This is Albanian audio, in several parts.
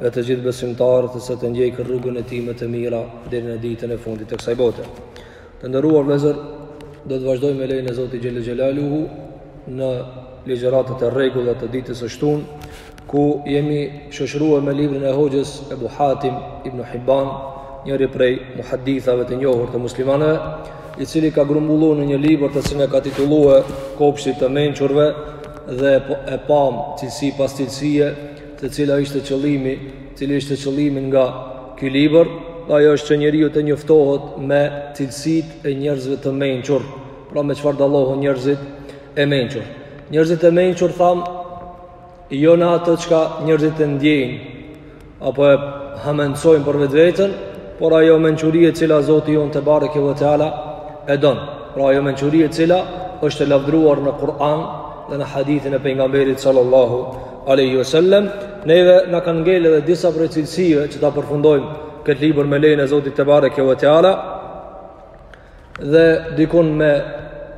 dhe të gjithë besimtarët që do të ndjekin rrugën e tij më të mirë deri në ditën e fundit të kësaj bote. Të nderuar vëllezër, do të vazhdojmë me lejen e Zotit Xhel-le Xhelaluhu në ligjëratat e rregullta të ditës së shtunë, ku jemi shoqërue me librin e hoxhës Ebu Hatim ibn Hibban, njëri prej muhadithëve të njohur të muslimanëve, i cili ka grumbullu në një libër të cilin e ka titullue Kopshti i të mençurve dhe e pamë cilësi pas cilësie se cila ishte qëllimi, cili ishte qëllimi nga ky libër, dhe ajo është që njeriu të njoftohet me cilësitë e njerëzve të mençur, pra me çfarë dallohen njerëzit e mençur. Njerëzit e mençur thamë jo në atë çka njerëzit e ndjejnë apo e hamencojnë për vetveten, por ajo mençuri e cila Zoti jonë Tebareke ve Teala e don. Pra ajo mençuri e cila është e lavdruar në Kur'an dhe në hadithin e pejgamberit sallallahu Aleyhi ve sellem, neve na kanë ngel edhe disa prej cilësive që ta përfundojmë këtë libër me lejen e Zotit Tebareke ve Teala dhe dikun me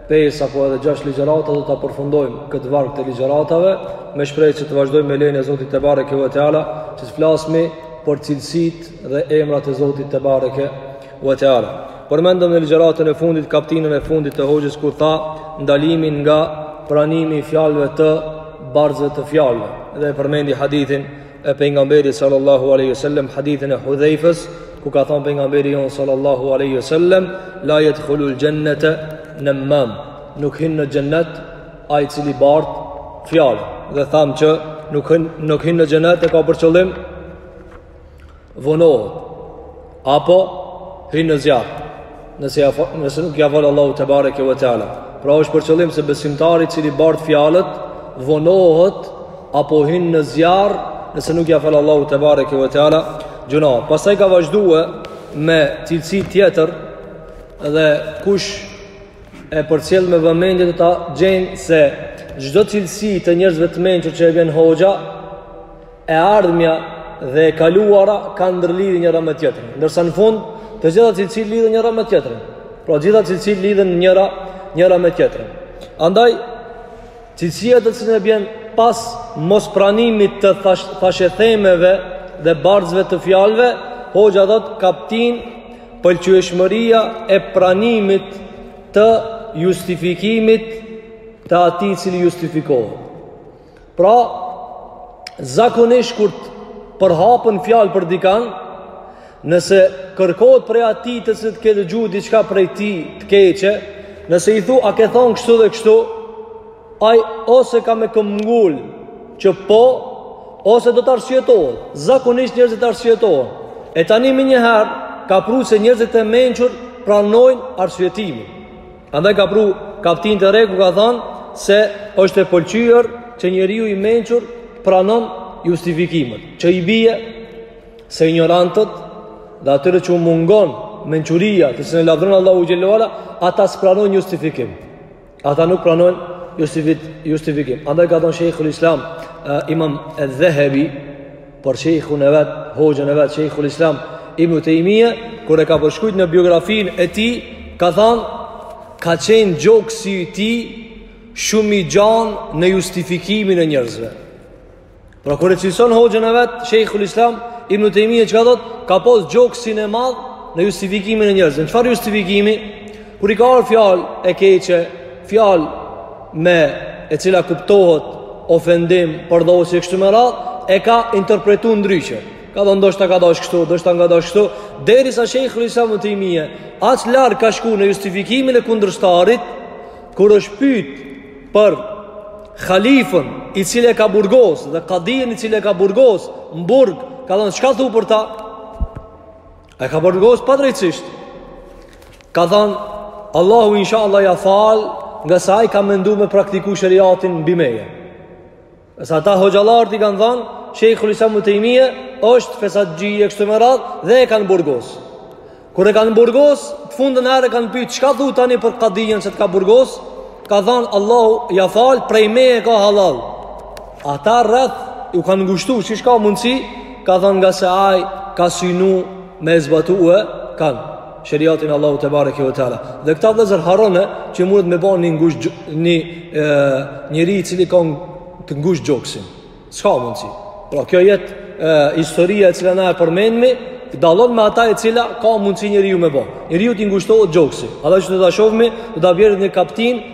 pesë apo edhe gjashtë ligjërata do ta përfundojmë këtë varg të ligjëratave me shpresë që të vazhdojmë me lejen e Zotit Tebareke ve Teala që të flasmi për cilësitë dhe emrat e Zotit Tebareke ve Teala. Përmendëm në ligjëratën e fundit kaptinën e fundit të hoxhës ku tha ndalimi nga pranimi i fjalëve të bartësve të fjalëve dhe përmendi hadithin e pejgamberit sallallahu alaihi wasallam hadithin e Hudhejfës ku ka thënë pejgamberi jonë sallallahu alaihi wasallam la yadkhulul jannata nammam nuk hyn në xhennet ai i cili bart fjalë dhe thamë që nuk hyn nuk hyn në xhennet e ka për qëllim vonohet apo hyn në zjarr nëse ia nëse nuk ia fal Allahu Tebareke ve Teala pra është për qëllim se besimtari i cili bart fjalët vonohet apo hyn në zjarr nëse nuk ia fal Allahu Tebareke ve Teala gjynahun pastaj ka vazhdue me cilësi tjetër dhe kush e përcjell me vëmendje do ta gjejë se çdo cilësi të njerëzve të mençur që e bjen hoxha E ardhmja dhe e kaluara kanë ndërlidhje njëra me tjetrën, ndërsa në fund të gjitha cilësitë lidhen njëra me tjetrën. Pra të gjitha cilësitë lidhen njëra njëra me tjetrën. Andaj cilësia të cilën e bjen pas mospranimit të thash, thashethemeve dhe bartësve të fjalëve, hoxha thotë kaptinë pëlqyeshmëria e pranimit të justifikimit të atij i cili justifikohet. Pra, zakonisht kur të përhapën fjalë për dikon, nëse kërkohet prej atij t'se të ke dëgju diçka prej tij të keqe, nëse i thu a ke thanë kështu dhe kështu, aj ose ka me këmngul që po, ose do të arsyetohet. Zakonisht njerëzit arsyetohen. E tani menjëherë ka pru se njerëzit e mençur pranojnë arsyetimin. Andaj ka pru kaptinë, te rregulli ka thanë se është e pëlqyer që njeriu i mençur pranon justifikimet. Që i bije se ignorantët dhe atyre që u mungon mençuria, të cilën e lavdëron Allahu Xhel-le ve ala, ata s'pranojnë justifikim. Ata nuk pranojnë justifikim. Andaj ka thanë Shejhul Islam, uh, imam Dhehebiu, Për shejhun e vet, hoxhën e vet, shejhul Islam Ibn Tejmije, kur e ka përshkrujt në biografinë e tij, ka thanë ka qenë gjoksi i tij shumë i gjanë në justifikimin e njerëzve. Pra kur e cilëson hoxhën e vet, shejhul Islam Ibn Tejmije çka thotë, ka pas gjoksin e madh në justifikimin e njerëzve. Çfarë justifikimi? Kur i ka ardh fjalë e keqe, fjalë me e cila kuptohet ofendim, përdhosje e kështu me radhë, e ka interpretu ndryshe. Ka thanë ndoshta ka dash kështu, ndoshta ka dash kështu, derisa Shejhul Islam ibn Tejmije aq larg ka shku në justifikimin e kundërshtarit kur është pyt për halifen i cili e ka burgos dhe kadinë i cili e ka burgos në burg, ka thanë çka thu për ta? E ka burgos padrejtësisht Ka thanë Allahu inshallah ja falë Ngase ai ka mendu me praktiku sheriatin mbi meje E se ata hoxhallarët i kanë thanë Shejhul Islam Ibn Tejmije është fesatxhi e kështu me radhë Dhe e kanë burgos Kur e kanë burgos Të fundmen herë e kanë pytë Çka thu tani për kadinë se të ka burgos Ka thanë Allahu ja falë Prej meje e ka hallall Ata rreth u kanë ngushtu qysh ka mundësi, ka thanë ngase aj ka synu me e zbatu e kanë sheriatin Allahut tebareke ve teala. Dhe këta vëllezër harrone që mundet me banë një ngusht një e, njeri i cili ka të ngusht gjoksin. S'ka mundësi. Pra kjo jetë e, historia e cila na e përmenmi, dalon me ata e cila ka mundësi njeriu me ba. Njeriu t'i ngushtohet gjoksi. Atë do ta shofmi, do ta bjerë në kaptinë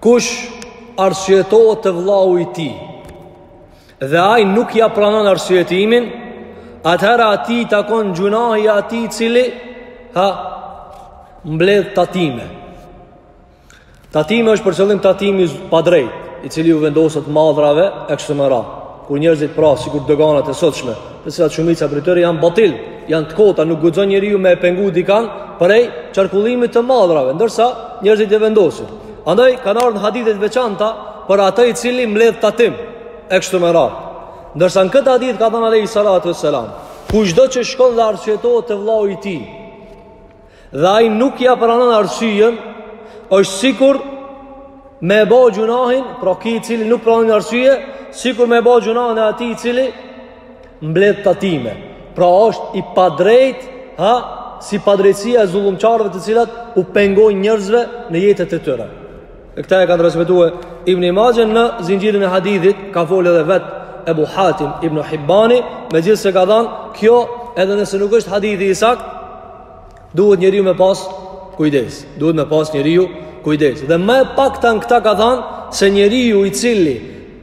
Kush arsyetohet te vllau i tij Dhe aj nuk ja pranon arsyetimin Atëherë atij i takon gjynahi i atij i cili Ha Mbledh tatime Tatime është për qëllim tatimi i padrejtë I cili ju vendoset mallrave e kështu me ra Kur njerëzit pra sikur doganat e sotshme, të cilat shumica prej tyre janë batil, janë të kota, nuk guxon njeriu me e pengu dikan prej qarkullimit të mallrave, ndërsa njerëzit i vendosin. Andaj kanë ardhur hadithe të veçanta për atë i cili mbledh tatim e kështu me radhë. Ndërsa në këtë hadith ka thënë alejhi salatu ve selam, kushdo që shkon dhe arsyetohet te vëllau i tij, dhe ai nuk ia pranon arsyen, është sikur me e bo gjunahin, pra ky i cili nuk pranon arsye, sikur me e bo gjunahin e atij i cili mbledh tatime. Pra është i padrejt, ha, si padrejtësia e zullumqarëve të cilat u pengojnë njerëzve në jetët e tyre. E këta e ka transmetue Ibni Maxhe, në zinxhirin e hadithit, ka folë edhe vetë Ebu Hatim Ibnu Hibbani, megjithëse ka thanë, kjo edhe nëse nuk është hadithi i saktë, Duhet njeriu me pas kujdes. Duhet me pas njeriu kujdes. Dhe me pa tanë këta ka thënë se njeriu i cili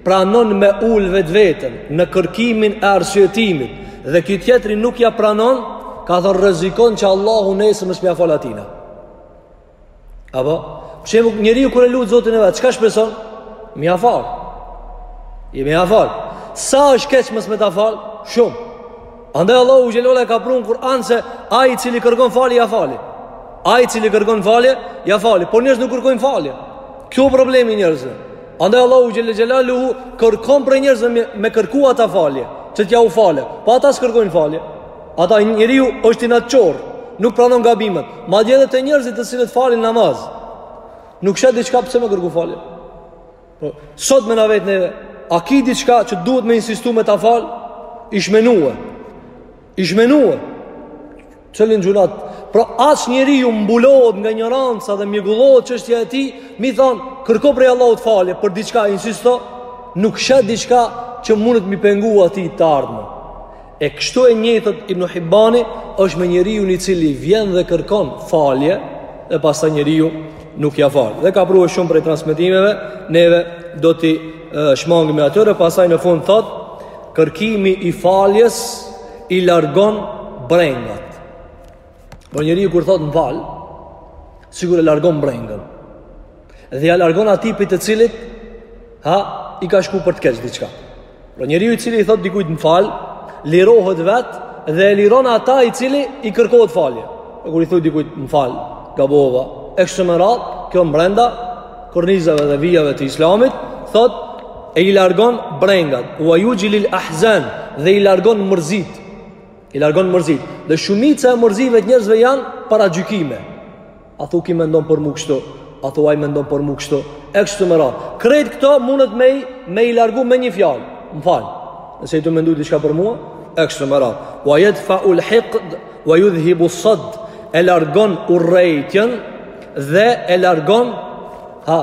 pranon me ul vetveten në kërkimin e arsyetimit dhe ky tjetri nuk ia pranon, ka thënë rrezikon që Allahu nesër mos me ia fal atina. Apo, për shembull njeriu kur e lut Zotin e vet, çka shpeson? Me ia fal. Me ia fal. Sa është keq mos me ta fal? Shumë. Andaj Allahu xhelle ve ala e ka pru në Kur'an se ai i cili kërkon falje, ia fal. Ai i cili kërkon falje, ia fal. Por njerëzit nuk kërkojnë falje. Kjo problemi i njerëzve. Andaj Allahu xhelle xhelaluhu kërkon prej njerëzve me, me kërku ata falje. Që t'jau falë. Po ata s'kërkojnë falje. Andaj njeriu është inatçor, nuk pranon gabimet, madje edhe te njerëzit të cilët falin namaz, nuk sheh diçka pse me kërku falje. Po, sot me na vetë neve, a ki diçka që duhet me insistu me ta fal, ish menu, ish menu, cilin gjunah, pra se njeriu mbulohet nga injoranca dhe mjegullohet çështja e tij, me i thanë, kërko prej Allahut falje, për diçka insisto, nuk sheh diçka që mundet me i pengu atij në të ardhmen. E kështu e njëjtë, thotë Ibnu Hibbani, është me njeriun i cili vjen dhe kërkon falje dhe pastaj njeriu nuk ia fal. Dhe ka pru shumë prej transmitimeve, neve do t'i shmangemi atyre, pastaj në fund thotë, kërkimi i faljes i largon brengat. Pra njeriu kur thotë më fal, sikur e largon brengën. Dhe ia largon atij tipit të cilit, ha, i ka shku për të keq diçka. Pra njeriu i cili i thotë dikujt më fal, lirohet vet dhe e liron ata i cili i kërkohet falje. Pra kur i thotë dikujt më fal, gabova, e kështu me radhë, kjo brenda kornizave dhe vijave të islamit, thotë e i largon brengat, wa yujlil ahzan dhe i largon mërzitë. I largon mërzitë. Dhe shumica e mërzive të njerëzve janë paragjykime. A thu ky mendon për mu kështu, a thu ai mendon për mu kështu, e kështu me radhë. Krejt këto mundet me i, me i largu me një fjalë, më falë, nëse je tu mendu diçka për mua, e kështu me radhë. Wa jedfaul hikd, wa judhhibu sad, e largon urrejtjen, dhe e largon, ha,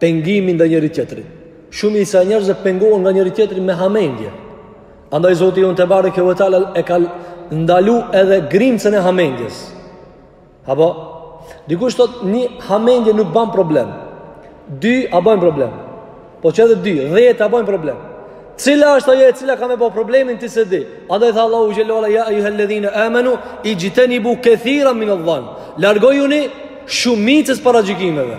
pengimi ndaj njëri tjetrit. Shumica e njerëzve pengohen nga njëri tjetri me hamendje. Andaj Zoti ynë tebareke ve teala e ka ndalu edhe grimcën e hamendjes. Apo dikush thot një hamendje nuk bën problem. Dy a bën problem. Po qe edhe dy, dhjetë a bën problem. Cila është ajo e cila ka me bë problemin ti s'e di. Andaj tha Allahu xhelle ve ala ya ayyuhal ladhina amanu ijtanibu katiran min adh-dhann. Largojuni shumicës së paragjykimeve.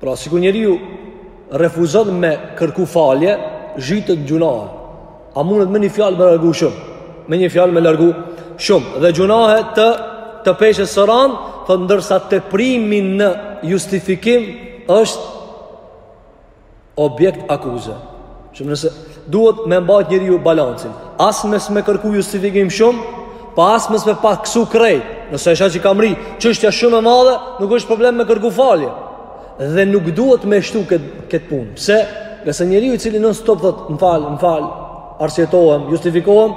Pra, sikur njeriu refuzon me kërku falje, zhytet n'gjunahe. A mundet me një fjalë me largu shumë. Me një fjalë me largu shumë. Dhe gjunahe të, të peshës së rënd, thot ndërsa teprimi në justifikim është objekt akuze. Që se duhet me mbajt njeriu balancin, as mos me kërku justifikim shumë, pa po as mos me paksu krejt, nëse është që ka mrri çështja shumë e madhe, nuk është problem me kërku falje. Dhe nuk duhet me shtu këtë kët punë. Pse? Nëse njeriu i cili non stop thot, më falë, më falë, arsyetohem, justifikohem,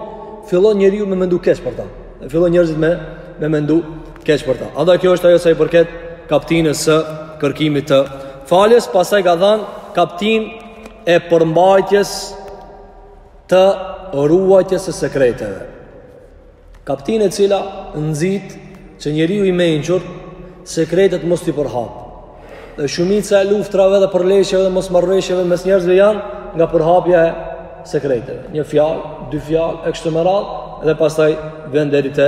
fillon njeriu me mendu keq për ta. Fillon njerëzit me, me mendu keq për ta. Andaj kjo është ajo sa i përket kaptinës së kërkimit të faljes, pastaj ka dhanë kaptinë e përmbajtjes të ruajtjes së sekreteve. Kaptin e cila nxit që njeriu i mençur sekretet mos t'i përhap. Dhe shumica e luftrave dhe përleshjeve dhe mosmarrëveshjeve mes njerëzve janë nga përhapja e sekreteve. Një fjalë, dy fjalë, e kështu me radhë dhe pastaj vjen deri te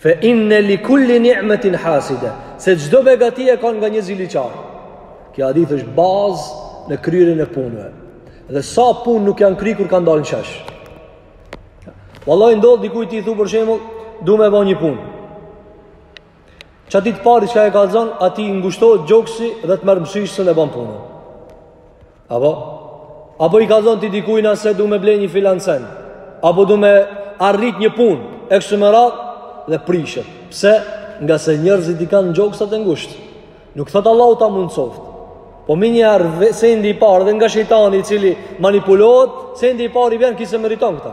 Fe inne li kulli ni'metin haside Se çdo begati e ka nga një ziliqar Kjo hadith është baz në kryerjen e punëve Dhe sa punë nuk janë kry kur kanë dalë në shesh Vallahi ndodhë dikuj ti i thu për shembull Du me bo një punë Qatij të parit që ka e kallzon Atij i ngushtohet gjoksi dhe të merr mësysh s'e bon punën Apo? Apo i kallzon ti dikujna se du me ble një filan send? Apo du me arrit një pun? E kështu me radhë? Dhe prishet. Pse? Ngase njerëzit i kanë gjoksat e ngushtë. Nuk thotë Allahu ta mundësoftë. Po menjëherë sendi i parë dhe nga shejtani i cili manipulohet, sendi i parë i vjenë ky s'e meriton këta.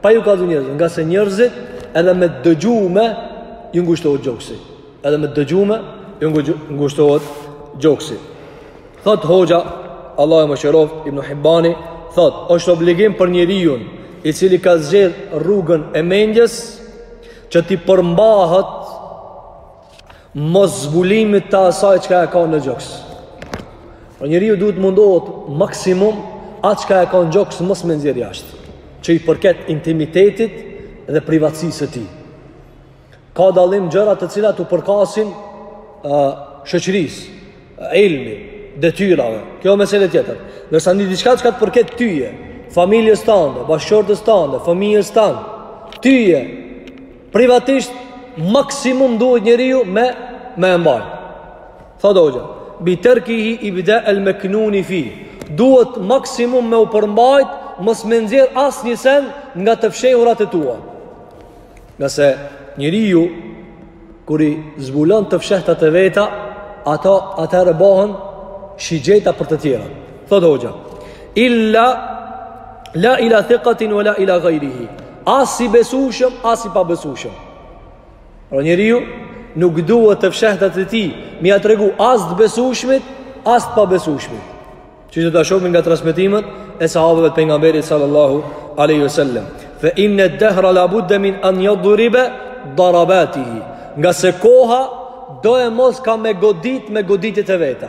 Pa ju kallzu njerëzve, ngase njerëzit edhe me t'dëgjume ju ngushtohet gjoksi. Edhe me t'dëgjume ju ngushtohet gjoksi. Thot hoxha, Allahu e mëshiroft, Ibn Hibbani, thot, është obligim për njeriun i cili ka zgjedh rrugën e mendjes që t'i përmbahet mos zbulimit të asaj çka e ka në gjoks. Pra njeriu duhet mundohet maksimum atë çka e ka në gjoks mos me nxjerr jashtë, që i përket intimitetit dhe privatësisë së tij. Ka dallim gjëra të cilat u përkasin uh, shoqërisë, ilmi, detyrave. Kjo mesele tjetër. Ndërsa një diçka çka të përket tyje, familjes tande, bashkëshortes tande, fëmijës tande, tyje, Privatisht maksimum duhet njeriu me me e mbajt. Thotë hoxha, bi terkihi ibda el meknuni fi, duhet maksimum me u përmbajt, mos me nxjerr asnjë send nga të fshehurat e tua. Ngase njeriu, kur i zbulon të fshehtat e veta, ato atëherë bohen shigjeta për të tjera. Thotë hoxha, illa la ila thikatin ve la ila gajrihi. As i besueshëm, as i pabesueshëm. Pra njeriu nuk duhet të fshehtat e tij, me ia tregu as të besueshmit, as të pabesueshmit. Siç do ta shohim nga transmetimet e sahabëve të pejgamberit sallallahu alaihi wasallam. Fa inna ad-dahra la budda min an yadriba darabatihi. Ngase koha doemos ka me godit me goditjet e veta.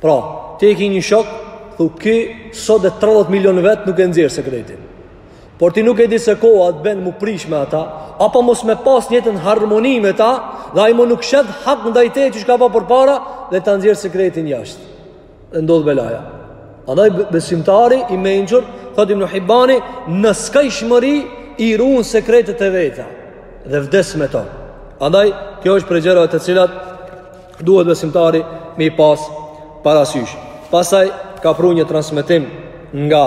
Pra, ti e ki një shok, thu ky, sot dhe 30 milion vjet nuk e nxjerr sekretin. Por ti nuk e di se koha të bën m'u prish me ata, apo mos me pas njëjtën harmoni me ta, dhe ai mo nuk sheh hak ndaj teje çka pa përpara, dhe ta nxjerr sekretin jashtë. Dhe ndodh belaja. Andaj besimtari i mençur, thotë Ibn Hibani, në skajshmëri i run sekretet e veta, dhe vdes me to. Andaj, kjo është prej gjërave të cilat, Duhet besimtari me i pas parasysh. Pastaj ka pru një transmetim nga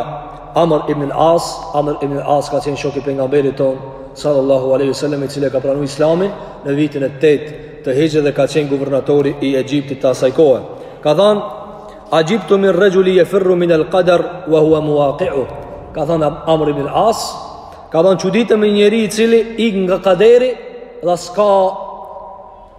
Amr ibn al-As, Amr ibn al-As ka qenë shok i pejgamberit tonë sallallahu alaihi wasallam i cili ka pranuar Islamin në vitin e 8 të Hixhrit dhe ka qenë guvernatori i Egjiptit të asaj kohe. Ka thënë Ajibtu min rajuli yafirru min al-qadar wa huwa muwaqi'u. Ka thënë Amr ibn al-As, ka thënë çuditem me një njeri i cili ik nga kaderi dhe s'ka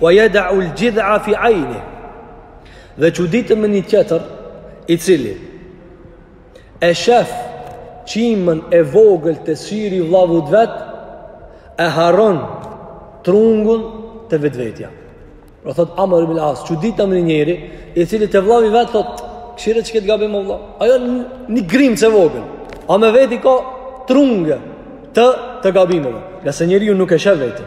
Wa yad'u al-jid'a fi 'ayni. Dhe çuditem me një tjetër i cili e shef qimën e vogël te syri i vllavit vet e harron trungun te vetvetja. Pra thot Amr ibn As, çuditem me një njeri i cili te vllavi vet thot, "Kshyre qe këtë gabim vëlla." Ajo një grimcë e vogël. A me veti ka trungje të të gabimeve. Ngase njeriu nuk e shef veten.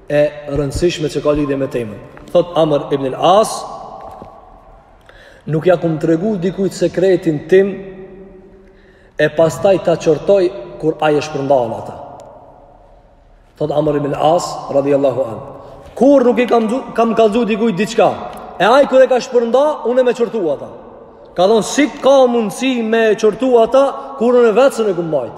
e rëndësishme që ka lidhje me temën. Thot Amr ibn al-As, nuk ja kum tregu dikujt sekretin tim e pastaj ta qortoj kur ai e shpërndan ata. Thot Amr ibn al-As, radhiyallahu anhu, kur nuk i kam kam kallzu dikujt diçka, e ai kur e ka shpërnda, unë me qortu ata. Ka thon si ka mundësi me qortu ata kur unë vetë s'un e kum mbajt.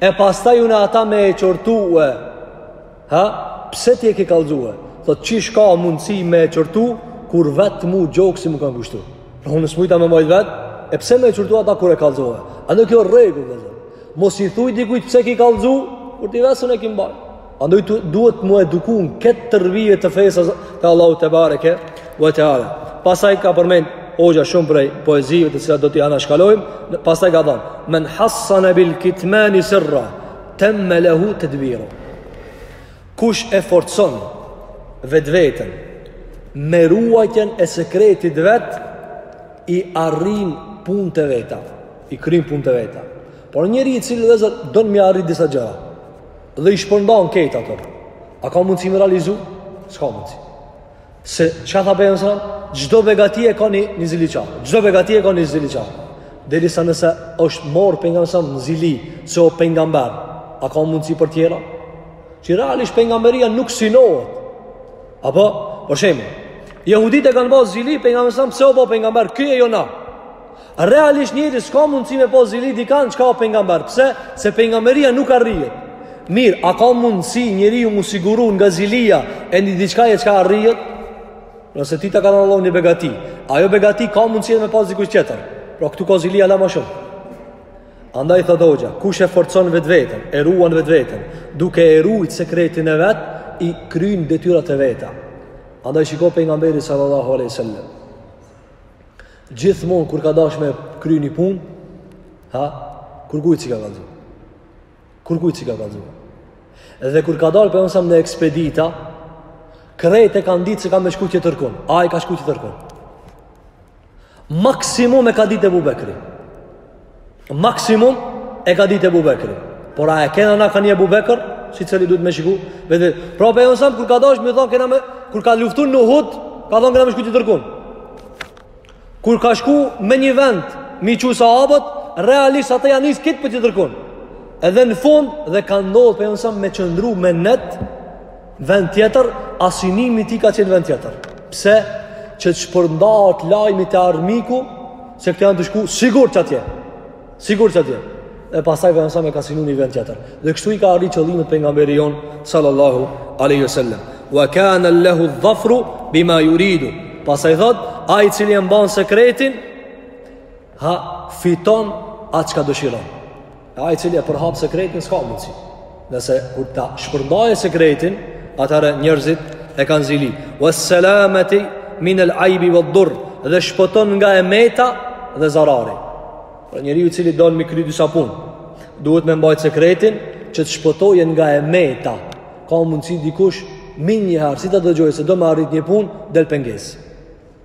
E pastaj unë ata me e qortu e, ha, pse ti e ki kallzu e? Thot, qysh ka mundësi me e qortu, kur vetë mu gjoksi m'u ka ngushtu. Pra unë s'mujta me mbajt vetë, e pse me e qortu ata kur e kallzoi? Andaj kjo rregull, vllezër. Mos i thuj dikujt pse ki kallzu, kur ti vetë s'un e ki mbajt. Andaj të duhet m'u eduku n'këtë terbije të fesë të Allahut tebareke ve teala. Pastaj ka përmend hoxha shumë prej poezive të cilat do t'i anashkalojmë, pastaj ka thanë, men hassane bil kitmani sirrah, temme lehu tedbiruh. Kush e forcon vetveten, me ruajtjen e sekretit vet, i arrin punët e veta, i kryn punët e veta. Por njeri i cili, vllezër, don m'i arrit disa gjëra. dhe i shpërndan krejt ato. A ka mundësi me realizu? S'ka mundësi. Se çka tha pejgamberi alejhi selam, çdo begati e ka një, një ziliqar. Çdo begati e ka një ziliqar. Derisa nëse është marrë pejgamberi alejhi selam në zili, se o pejgamber, a ka mundësi për tjera? Që realisht pejgamberia nuk synohet. Apo, për shembull, jehudit e kanë ba zili pejgamberin alejhi selam, se o ba pejgamber ky e jo na. Realisht njeri s'ka mundësi me ba zili dikan çka o pejgamber. Pse? Se pejgamberia nuk arrihet. Mirë, a ka mundësi njeriu m'u siguru nga zilia e një diçkaje çka arrihet? Nëse ty të ka dhan Allahu një begati, ajo begati ka mundësi edhe me pas dikush tjetër. Pra këtu ka zili hala ma shumë. Andaj thotë hoxha, kush e forcon vetveten, e ruan vetveten, duke e rujt sekretin e vet, i kryin detyrat e veta. Andaj shiko pejgamberi sallallahu aleyhi sallam. gjithmonë kur ka dash me kry një punë, ha, kurkujt s'i ka kallzu. Kurkujt s'i ka kallzu. Edhe kur ka dalë pejgamberi alejhi selam në ekspedita, krejt e kanë ditë se ka me shku tjetërkun. Ai ka shku tjetërkun. Maksimum e ka ditë Ebu Bekri. Maksimum e ka ditë Ebu Bekri. Por a e kena na ka një Ebu Bekër, secili duhet me shiku veten. Pra pejgamberi alejhi selam, kur ka dash, me thonë, kena me, kur ka luftu në Uhud, ka thonë, kena me shku tjetërkun. Kur ka shku me një vend, m'i çu sahabët, realisht ata janë nis krejt për tjetërkun. Edhe në fund, dhe ka ndodh pejgamberi alejhi selam me qëndru me net, Vend tjetër, a synimi i tij ka qenë vend tjetër. Pse? Që të shpërndahet lajmi te armiku, se këtë janë tu shku, sigurt që atje. Sigurt që atje. E pastaj për nësame ka synu një vend tjetër. Dhe kështu i ka arri qëllimet Pejgamberi jonë, sallallahu aleyhi sallam. Wa kana lehu dhafru bima juridu. Pastaj thotë, ai i cili e mban sekretin, ha, fiton atë çka dëshiron. E ai i cili e përhap sekretin s'ka mundësi. Nëse kur ta shpërndajë sekretin, atëherë njerëzit e kanë zili. Wassalamati min al-aib wad-durr, dhe shpëton nga e meta dhe zarari. Pra njeriu i cili don me kry disa punë, duhet me mbajt sekretin që të shpëtojë nga e meta. Ka mundësi dikush menjëherë si ta dëgjojë se do me arrit një punë del pengesë.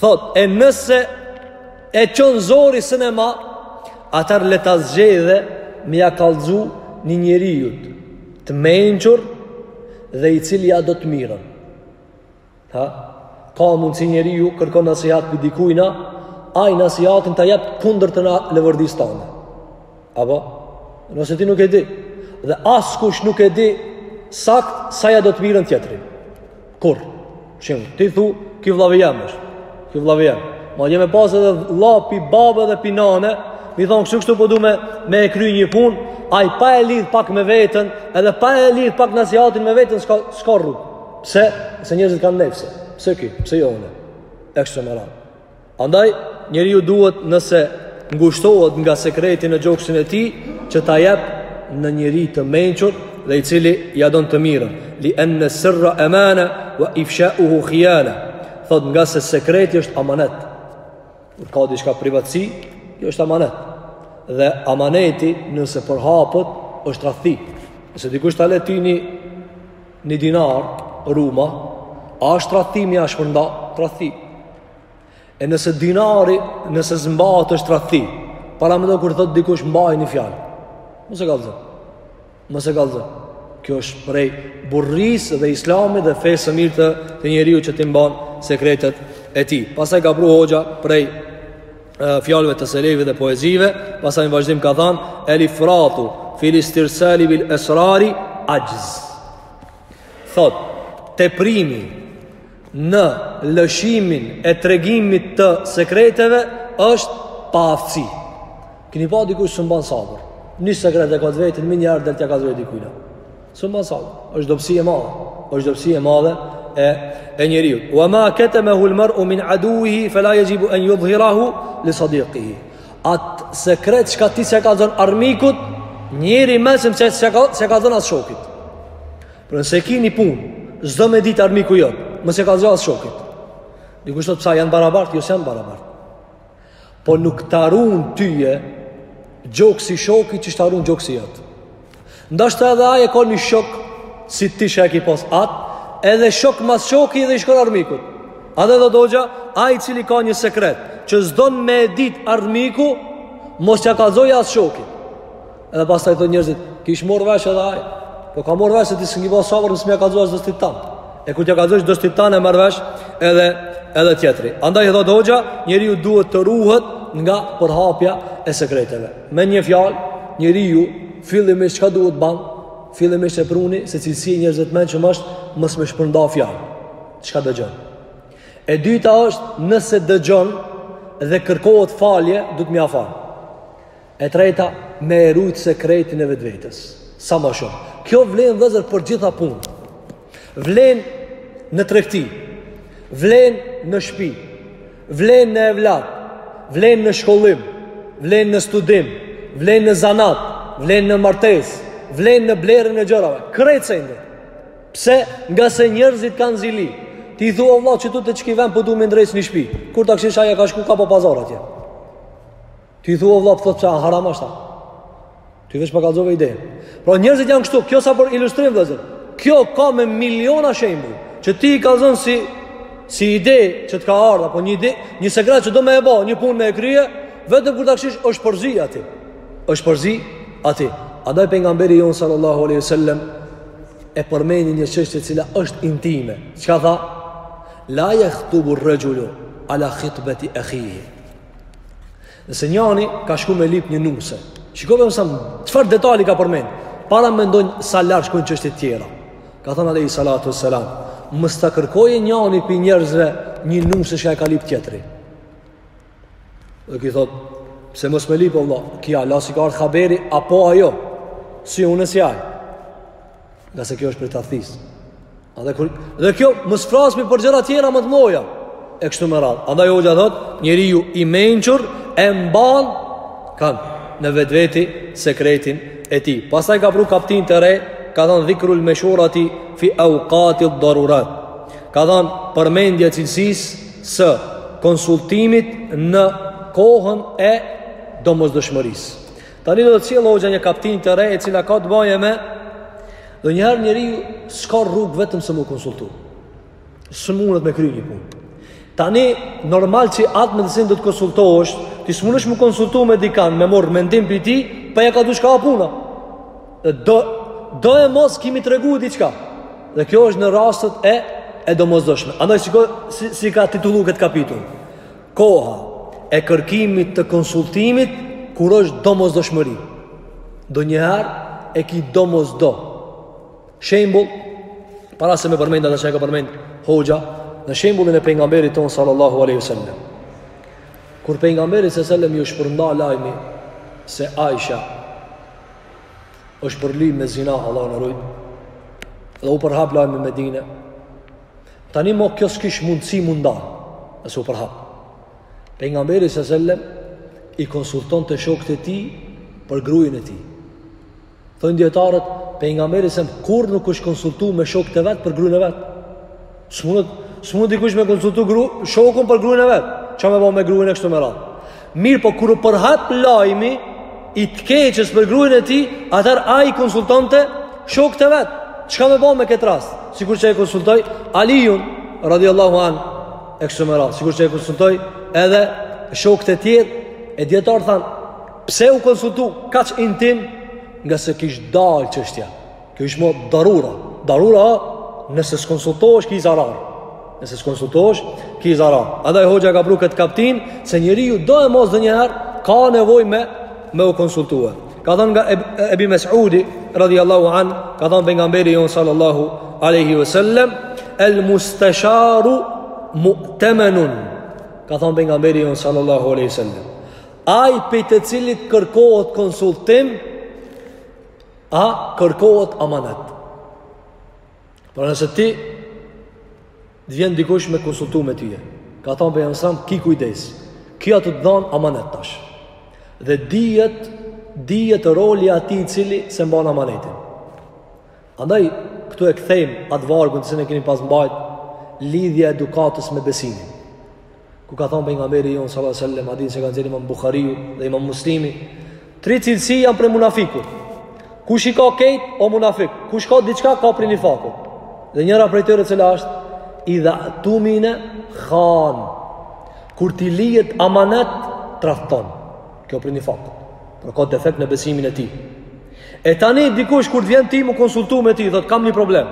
Thotë, e nëse e çon zori, s'un e ma, atëherë le ta zgjedhë me ia kallzu një njeriut të mençur dhe i cili ia do të mirën. Ha? Ka mundësi njeriu kërkon nasihat prej dikujna, ai nasihatin ta jep kundër të në leverdisë tane. Apo? Nëse ti nuk e di. Dhe askush nuk e di sakt sa ia do të mirën tjetri. Kur, shembull, ti thu, ky vllavi jem është, ky vllavi jem. Madje me pas edhe vlla pi babe dhe pi nane, me i thënë kështu kështu po du me, me e kry një punë, ai pa e lidh pak me veten, edhe pa e lidh pak nasihatin me veten, s'ka, s'ka rrugë. Pse? Se njerëzit kanë nefse. Pse ky? Pse jo unë? E kshtu me radhë. Andaj, njeriu duhet nëse ngushtohet nga sekreti në gjoksin e tij, që t'ia jep një njeri të mençur dhe i cili ia don të mirën. Li anna sirra amana wa ifsha'uhu khiyana. Thotë ngase sekreti është amanet. Kur ka diçka privatësi, kjo është amanet. Dhe amaneti nëse përhapet është tradhti. Nëse dikush ta le ty një një dinar ruma, a është tradhti me e shpërnda? Tradhti. E nëse dinari, nëse s'mbahet është tradhti. Paramendo kur thotë dikush mbaj një fjalë. Mos e kallzo. Mos e kallzo. Kjo është prej burrërisë dhe islamit dhe fesë së mirë të, të njeriut që t'i mban sekretet e tij. Pastaj ka pru hoxha prej e, fjalëve të selefit dhe poezive, pastaj në vazhdim ka than, el ifratu fil istirsali bil esrari axhz. Thotë, teprimi, në lëshimin e tregimit të sekreteve është paaftësi. Kini pa dikush s'un mban sabër. Një sekret e ka të vetin, menjëherë do t'ia kallzojë dikujna. S'un mban sabër. është dobësi e madhe. është dobësi e madhe e, e njeriut. Wa ma ketemehul mer'u min aduuihi, fela jexhibu en judhhirahu, li sadiqihi. Atë sekret çka ti s'e kallzon armikut, njeri i mençëm s'e ka, s'e kallzon as shokit. Por nëse ki ni punë, s'do me ditë armiku jot, mos ja kallzo as shokit. Dikush thotë pse janë barabartë, jo s'janë barabartë. Po nuk ta ruan ty gjoksi i shokit çka s'ta run gjoksi jot. Ndoshta edhe ai e ka një shok Si ti që e ki pas atë Edhe shok mas shoki dhe i shkon armikut Andaj thotë hoxha Ai i cili ka një sekret Që s'don me e dit armiku Mos t'ja kallzoj as shokit Edhe pastaj te njerëzit, qysh mori vesh edhe ai, po ka marrë vesh se ti s'ke bërë sabër mos me ja kallzu dostit tand. E kur t'ja kallzojsh dostit tand e merr vesh edhe, edhe tjetri. Andaj edhe thotë hoxha, njeriu duhet të ruhet nga përhapja e sekreteve. Me një fjalë, njeriu fillimisht çka duhet ban, fillimisht e pruni se cilësi e njerëzve t'mençëm është mos me shpërnda fjalë çka dëgjon. E dyta është nëse dëgjon dhe kërkohet falje, duhet me ja fal. E treta, me e rujt sekretin e vetvetes. Sa më shumë. Kjo vlen vllezër për gjitha punë. Vlen në tregti. Vlen në shtëpi. Vlen në evlat. Vlen në shkollim. Vlen në studim. Vlen në zanat. Vlen në martesë. Vlen në blerjen e gjërave. Krejt sendet. Pse ngase njerëzit kanë zili. Ti i thua vlla qitu te qiky vend po du me ndreq një shtëpi. Kur ta kqyrsh ai ka shku ka ba pazar atje. Ti thua o vëlla, po thotë pse a haram është a? Ti veç ma kallzove idenë. Pra njerëzit janë kështu, kjo sa për ilustrim vllezër. Kjo ka me miliona shembuj që ti i kallzon si si ide që të ka ardhur apo një ide, një sekret që do me e ba, një punë me e krye, vetëm kur ta kqyrsh është përzi aty. Është përzi aty. Andaj pejgamberi jon sallallahu alaihi wasallam e përmeni një çështje e cila është intime. Çka tha? La yakhtubu ar-rajulu ala khitbati akhihi. Nëse njani ka shku me lip një nuse, shiko vetëm se çfarë detali ka përmen, paramendoni sa lart shkojnë çështjet tjera. Ka thënë Alejhi Salatu ves Selam, mos ta kërkojë njani prej njerëzve një nuse çka e ka lip tjetri. Dikush thot, pse mos me lip o vlla, ky hala s'i ka ardhë haberi, a po a jo, si unë si ai. Ngase kjo është prej tradhtisë. Dhe, kur, dhe kjo mos flasmi për gjëra tjera më të mdhaja. E kështu me radhë. Andaj hoxha thot, njeriu i mençur e mban kanë në vetveti sekretin e tij. Pastaj ka pru kaptinë të re, ka thonë dhikrul meshurati fi aukatid darurat. Ka thonë përmendja e cilësisë së konsultimit në kohën e domosdoshmërisë. Tani do të cjell hoxha një kaptin të re, e cila ka të bajë me, donjëherë njeri s'ka rrugë vetëm se mu konsultu. S'mundet me kry një punë. Tani, normal që atë medicinë do të konsultohesh, ti s'mundesh mu konsultu me dikan, me marrë mendim prej tij, pa ja kallzu diçka puna. Dhe do, do e mos ki me i tregu diçka. Dhe kjo është në rastet e, e domosdoshme. Andaj, si, si, si e ka titullu këtë kapitull. Koha e kërkimit të konsultimit kur është domosdoshmëri. Donjëherë e ki domosdo. Shembull, para se me përmend atë që e ka përmend hoxha, në shembullin e pejgamberit tonë sallallahu aleyhi ve sellem. Kur pejgamberit alejhi selam ju shpërnda lajmi se Aisha është përly me zina Allah na ruajt, dhe u përhap lajmi në Medine, Tani mo kjo s'kish mundësi mu ndal e se u përhap. Pejgamberi alejhi selam i konsultonte shokët e tij për grujën e tij. Thonë dijetarët, pejgamberi alejhi selam kurrë nuk është konsultu me shokët e vetë për grujën e vetë. Së mundët, së mundët i kush me konsultu gru, shokun për grujën e vet. Ça me bo me grujën e kështu me radhë. Mirëpo kur u përhap lajmi i të keqës për gruën e tij, atëherë ai konsultonte shokët e vet. Çka me ba me këtë rast? Sikur që e konsultoi Aliun radijallahu anh e kështu me radhë, sikur që e konsultoi edhe shokët e tjerë e dijetarët thanë, pse u konsultu kaq intim ngase kish dalë çështja. Kjo ish më darura. Darura, nëse s'konsultohesh, ki zarar. Nëse s'konsultohesh, ki zarar. Andaj hoxha ka pru këtë kaptin, se njeriu do e mos donjëherë, ka nevojë me, me u konsultu e. Ka thonë nga Ebi Mesudi, radiallahu anh, ka thonë pejgamberi jonë sallallahu aleyhi ve sellem, el mustesharu mutemenun, ka thonë pejgamberi jonë sallallahu aleyhi ve sellem, ai prej të cilit kërkohet konsultim, A kërkohet amanet? Pra nëse ty të vjen dikush me konsultu me tyje, ka thonë pejgamberi alejhi selam ki kujdes, ky a tu t'dhanë amanet tash. Dhe dijet, dijet roli i atij i cili s'e mban amanetin. Andaj, këtu e kthejmë atë vargun se ne kemi pas mbajt lidhja e edukatës me besimin. ku ka thonë pejgamberi jonë sallallahu alajhi wasallam hadithin që e ka nxjerrë Imam Buhariu dhe Imam Muslimi tri cilësi janë prej munafikut kush i ka kejt o munafik kush ka diçka ka prej nifakut dhe njëra prej tyre cila është i dha tumine khan kur t'i lihet amanet tradhton Kjo për një fakt. Por ka defekt në besimin e tij. E tani dikush kur të vjen ti mu konsultu me ti, thot kam një problem.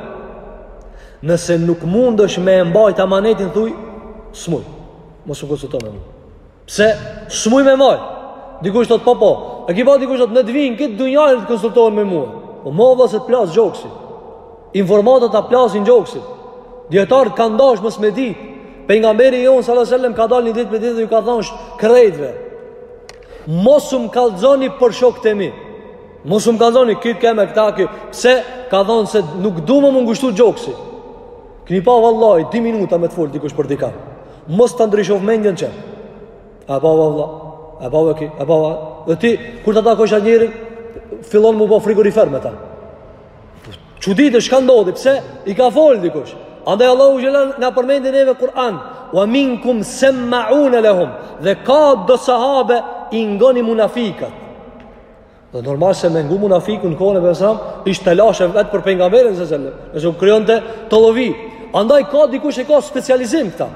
Nëse nuk mundesh me e mbajt amanetin thuj, smuj. Mos u konsulto me mua. Pse? Smuj me e mbajt. Dikush thot po po. E ki pa dikush thot ne të vin krejt dunjaja të konsultohen me mua. Po mo vlla se të plas gjoksi. Informata ta plasin gjoksin. Dijetart kan dasht mos me dit. Pejgamberi jon sallallahu alajhi wasallam ka dalë një ditë me ditë dhe ju ka thënë krejtve. Mos um kallzoni për shokët e mi. Mos um kallzoni kit kemë këta kë. Pse ka thënë se nuk dua me mu ngushtu gjoksi. Keni pa vallahi 2 minuta me të fol dikush për dikë. Mos ta ndryshoftë mendjen qe. E ba vlla. E ba vaki. E ba. Dhe ti kur ta takosh atë njeri fillon mu bo frigorifer me ta. Çuditesh çka ndodhi, pse i ka fol dikush? Andaj Allahu xhele na përmendi neve Kur'an, "Wa minkum samma'una lahum." Dhe ka do sahabe i ngonin munafikat. Dhe normal se me ngu munafikun në kohën e Besam, ishte telash vetë për pejgamberin sallallahu alajhi wasallam. Nëse u krijonte tollovi, andaj ka dikush e ka specializim këta.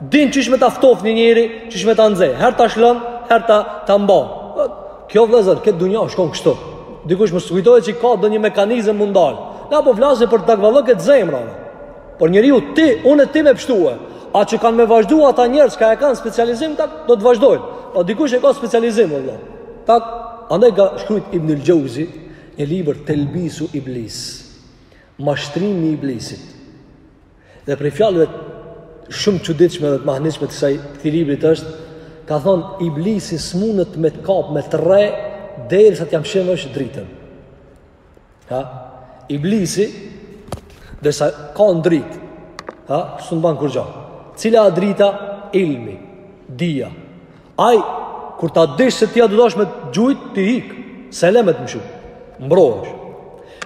Din qysh me ta ftof një njeri, qysh me ta nxe. Herë ta lshon, herë ta ta mba. Kjo vëllazër, këtë dunja shkon kështu. Dikush mos kujtojë që ka ndonjë mekanizëm mu ndal. Na po flasim për takvallëk të zemrave. Por njeriu ti, unë e ti me pshtue. A që kanë me vazhdu ata njerëz ka e kanë specializim, tak, do të vazhdojnë. O po dikush e ka specializim, vlla. Tak, andaj ka shkrujt Ibn Xheuzi, një libër Telbisu Iblis, mashtrimi i iblisit. Dhe prej fjalëve shumë çuditshme dhe të mahnitshme të kësaj këtij librit është ka thon iblisi smunet me të kap me të rre derisa të ja shimësh dritën. Ha? Iblisi derisa ka dritë, ha? S'un ban kurgjo. Cila a drita? Ilmi, dija. Ai kur ta dish se ti do dosh me gjujt ti ik. Selamet më shumë. Mbrohesh.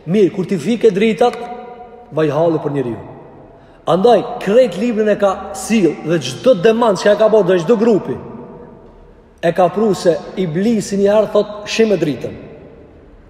Mirë, kur ti fike dritat, vaj halli për njeriu. Andaj krejt librin e ka sill dhe çdo demant që ka bërë dhe çdo grupi e ka pru se iblisi një herë thot shime dritën.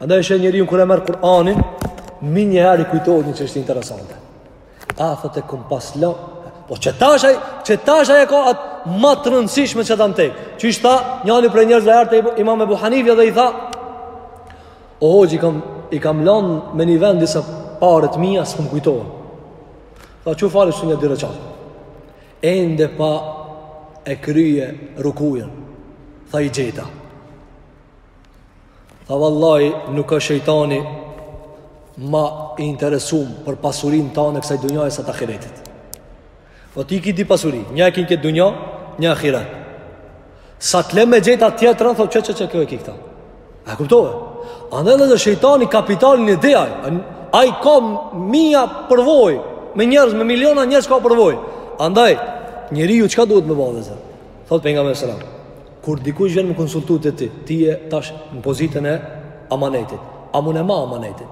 Andaj e sheh njerin kur e merr Kur'anin, menjëherë i kujtohet një çështje interesante. A thotë e kum pas lon, po qe tash aj, qe tash aj e ka atë më të rëndësishme që dam tek. Qysh tha njëri prej njerëzve i erdh Imam Abu Hanife dhe i tha O hoxhë kam i kam lënë me një vend disa paret mia s'kum kujtohen. Tha çu fale nja dy reqat. Ende pa e krye rukujen. Tha i gjeta. Tha vallaj nuk është shejtani ma i interesum për pasurinë tane kësaj dunjaje sa të ahiretit. Po ti ki dy pasuri, një e ki në këtë dunja, një ahiret. Sa të le me gjet atë tjetrën, thot qe ku e ki këta. E kuptove? Andaj edhe shejtani kapitalin e di ai, ai ka mija përvojë, me njerëz, me miliona njerëz ka përvojë. Andaj, njeriu çka duhet me ba vëllezër? Thot pejgamberi alejhi selam. Kur dikush vjen me u konsultu te ti, ti je tash në pozitën e amanetit. A mun e ma amanetin?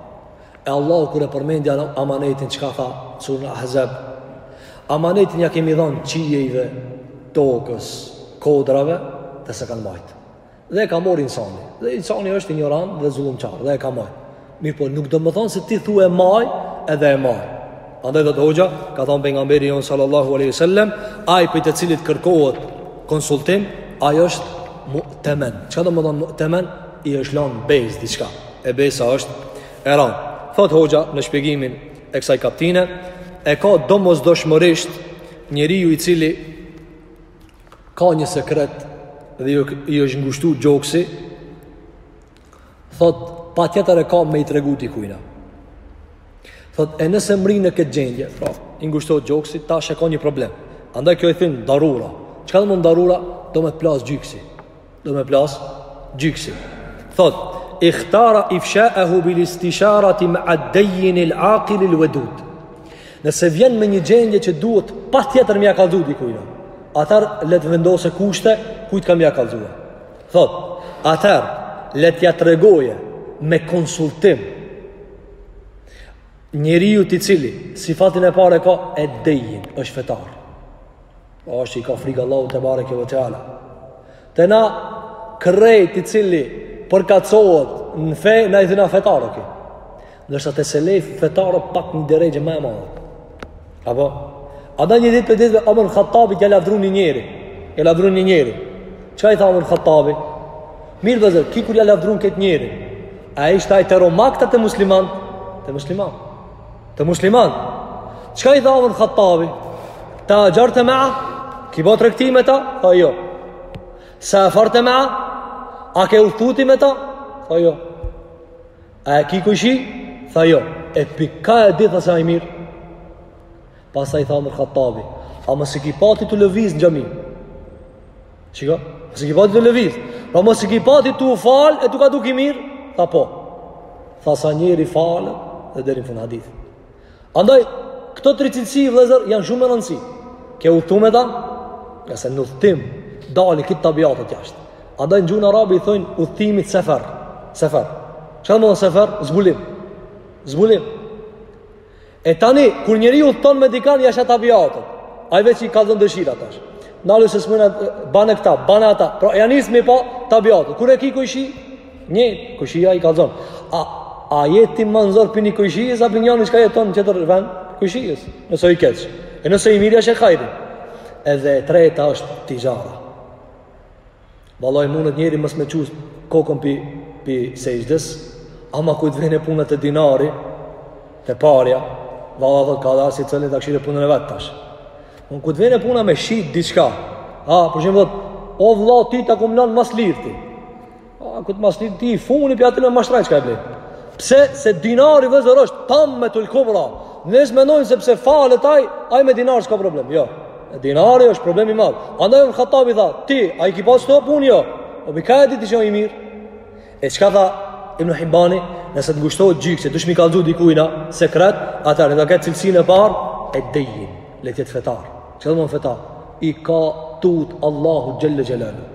E Allahu kur e përmendi amanetin, çka tha? Suren Ahzab. Amanetin ia kemi dhonë qiejve, tokës, kodrave, dhe s'e kanë majtë. Dhe e ka morr insani. Dhe insani është injorant dhe zullumqar, dhe e ka majtë. Mirëpo, nuk do me thonë se ti thu e maj edhe e maj. Andaj thotë hoxha, ka thonë pejgamberi jonë sallallahu aleyhi sallem, ai prej të cilit kërkohet konsultim, ai është mutemen. Çka do me thonë mutemen? I është lanë besë diçka. E besa është e ranë. Thotë hoxha në shpjegimin e kësaj kaptine, e ka domosdoshmërisht njeriu i cili ka një sekret dhe i është ngushtu gjoksi, Thot, patjetër e ka me i tregu dikujna. Thot, e nëse mrrin në këtë gjendje, pra, i ngushtohet gjoksi, tash e ka një problem. Andaj kjo i thinë, darura. Çka do me thonë darura? Do me të plasë gjoksi. Do me plasë gjoksi. Thot, ihtara ifshaehu bil istisharati mea dejjin il akil il vedud. Nëse vjen me një gjendje që duhet patjetër me ia kallzu dikujna, atëherë le të vendose kushte kujt ka me ia kallzu. Thot, atëherë, le t'ia tregoje me konsultim njeriut i cili sifatin e parë ka ed-dejjin, është fetar. O, po, është i ka frikë Allahut tebareke ve teala. Te na, krejt i cili, përkacohet në fe, na i thina fetar, okej. Ndërsa te selef fetarët pak një derexhe më e madhe. Apo a do një ditë prej ditëve Omar Khattabi që lavdron një njeri, e lavdron një njeri. Çka i tha Omar Khattabi? Mirë vëllezër, ky kur ja lavdrun këtë njeri? A ishte ai te romaktë a te muslimant? Te muslimant. Te muslimant. Çka i tha Omar Khattabi? Taxherte mea? Ki bo tregti me ta? Tha jo. Saferte mea? A ke udhëtu ti me ta? Tha jo A e ki kojshi? Tha jo, e pi ka e di tha se a i mirë. Pastaj tha Omar Khattabi, a mos e ki pa ti tu lëviz në xhami. Qika? Mos e ki pa ti tu lëviz. Pra mos e ki pa ti tu u falë, e t'u ka dukë i mirë? Tha po. Tha sa njeri falet, dhe deri në fund hadith. Andaj, këto tri cilësi vllezër janë shumë me rëndësi. Ke udhtu me ta, ngase n'udhtim, dalin këto tabiatët jashtë. Andaj, në gjuhën arabe i thojnë udhëtimit sefer. Sefer. Çka me thonë sefer? Zbulim. Zbulim. E tani, kur njeri udhton me dikan, jashtë tabiatet. Ai veç i ka dhënë dëshira tash. Nalu se s'muna, bane këta, bane ata. Pra, ja nis me pa tabiatet. Kur e ki kojshi, Një kojshi ai kallzon. A a je ti ma n'zor prej një kojshie sa prej njanit që jeton në tjetër vend? Kojshia. Nëse i keq. E nëse i mirë është e hajri. Edhe e treta është tixhara. Vallahi mundet njeri mos me çu kokën prej prej sexhdes, ama kur të vjen puna te dinari, te parja, valla do të ka dashur të cënë takshire punën e vet tash. Kur të vjen puna me shit diçka. A, për shembull, o vëlla ti ta ka blen ma s'lirti. A, këtë ma s'lirti ti, futni për atë me mashtru çka e blej. Pse, se dinari vllezër është tammetul kubra. Nëse menojnë se pse falet aj, aj me dinar s'ka problem, jo. Dinari është problem i madh. Andaj Ibn Hatabi tha, ti, a i ki pas këto punë, jo. O, pi kah e di ti që i mirë. E çka tha Ibn Hibani, nëse të ngushtohet gjoksi, që dush me i kallzu dikujna sekret, atëherë, të ketë cilësinë e parë, ed-dejjin, le t'jetë fetar. Që domethënë fetar? I ka tutë Allahun xhel-le xhelaluhu.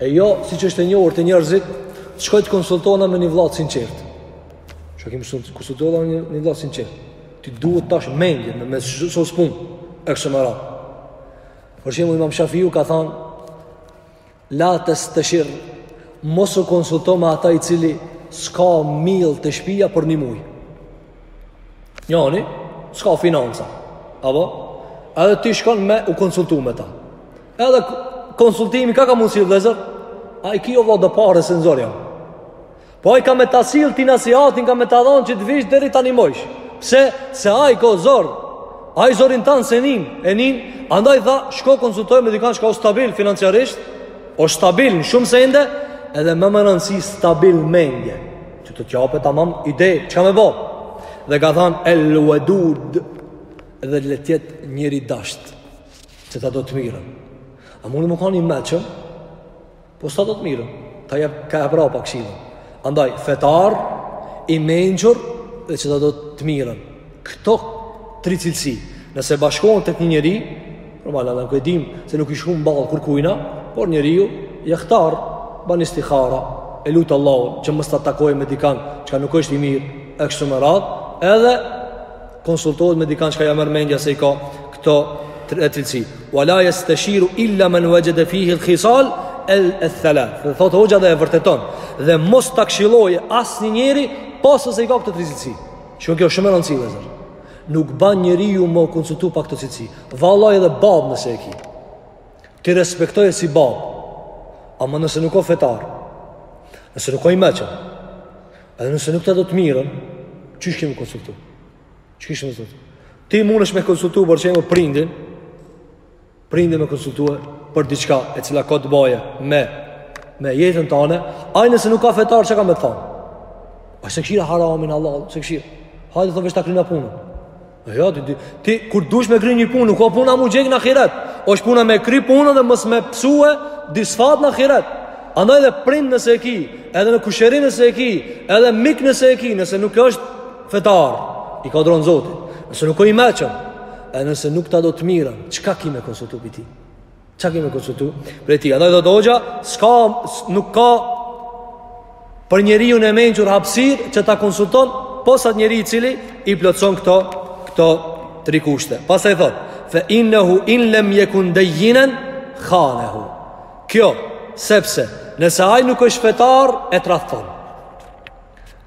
E jo, siç është e njohur te njerëzit, të shkoj të konsultona me një vlla t'sinqertë. Shkoj e konsultona me një vlla t'sinqertë. Ti duhet tash mendje, me mësu punë, e kështu me radhë. Për shembull imam Shafiu ka thanë, la testeshir, mos u konsulto me ata i cili s'ka mill te shpia për një muj. Njani, s'ka financa. Apo? Edhe ti shkon me u konsultu me ta. Edhe konsultimi ka ka mundësi vllezër. Ai qo vjedh do pare se n'zor je. Po ai ka me ta sill ty nasihatin, ka me ta dhonë që të vish deri ta nimojsh. Pse? Se ai ka zor. Ai zorin tan s'e nin, e nin, andaj tha, shko konsultohu me dikan çka o stabil financiarisht, o stabil në shumë sende, edhe ma me rëndësi stabil mendje, që të t'jape tamam ide, çka me bo? Dhe ka thanë, el uedud, edhe le t'jetë njeri i dashtë. Që ta do të mirën. Ai mundet me kan i meçëm po s'ta do të mirën. Ta jep kah e prapa këshillën. Andaj, fetar, i mençur dhe që ta do të mirën. Këto tri cilësi, nëse bashkohen tek një njeri, normal, edhe ne e dimë se nuk i shkrun m'ball kërkujna, por njeriu ixhtihad, ban istihara, e lut Allahun, që mos ta takojë me dikan, çka nuk është i mirë, e kështu me radhë, edhe konsultohet me dikan që ja merr mendja se i ka këto tre cilësi. Wa la yastashiru illa man wajada fihi al-khisal al-thalath. Dhe thotë hoxha dhe e vërteton. Dhe mos ta këshillojë asnjë njeri posa se i ka këto tre cilësi. Shikoj kjo shumë e rëndësishme zot. Nuk ban njeriu me u konsultu pa këto cilësi. Vallai edhe bab nëse e ki. Ti respektoje si bab. Ama nëse nuk o fetar. Nëse nuk o i meçëm. Edhe nëse nuk ta do të mirën, qysh ki me u konsultu? Që kishë në zëtë? Ti mundesh me konsultu po qe me prindin, prindin me konsultue për diçka e cila ka të bajë me, me jetën tane, ai nëse nuk o fetar çka ka me të thanë? Ai s'e kshir haramin vallah, s'e kshir. Hajde thotë veç ta kryjna punën. Jo, ti, ti kur dush me kry një punë, nuk o puna m'u djeg në ahiret. Oshtë puna me kry punën dhe mos me pësue disfatë në ahiret. Andaj edhe prind nëse e ki, edhe kusherin nëse e ki, edhe mik nëse e ki, nëse nuk është fetar, i cili ia dron Zotit, nëse nuk o i meçëm, e nëse nuk ta do të mirën, çka ki me konsultu prej tij? Çka ki me u konsultu prej tij? Andaj thotë hoxha, s'ka, nuk ka për njeriun e mençur hapësirë që ta konsulton, pos atë njeri i cili i plotëson këto, këto tri kushte. Pastaj thotë, fe innehu in lem jekun dejjinen, khanehu. Kjo, sepse, nëse ai nuk është fetar, e tradhton.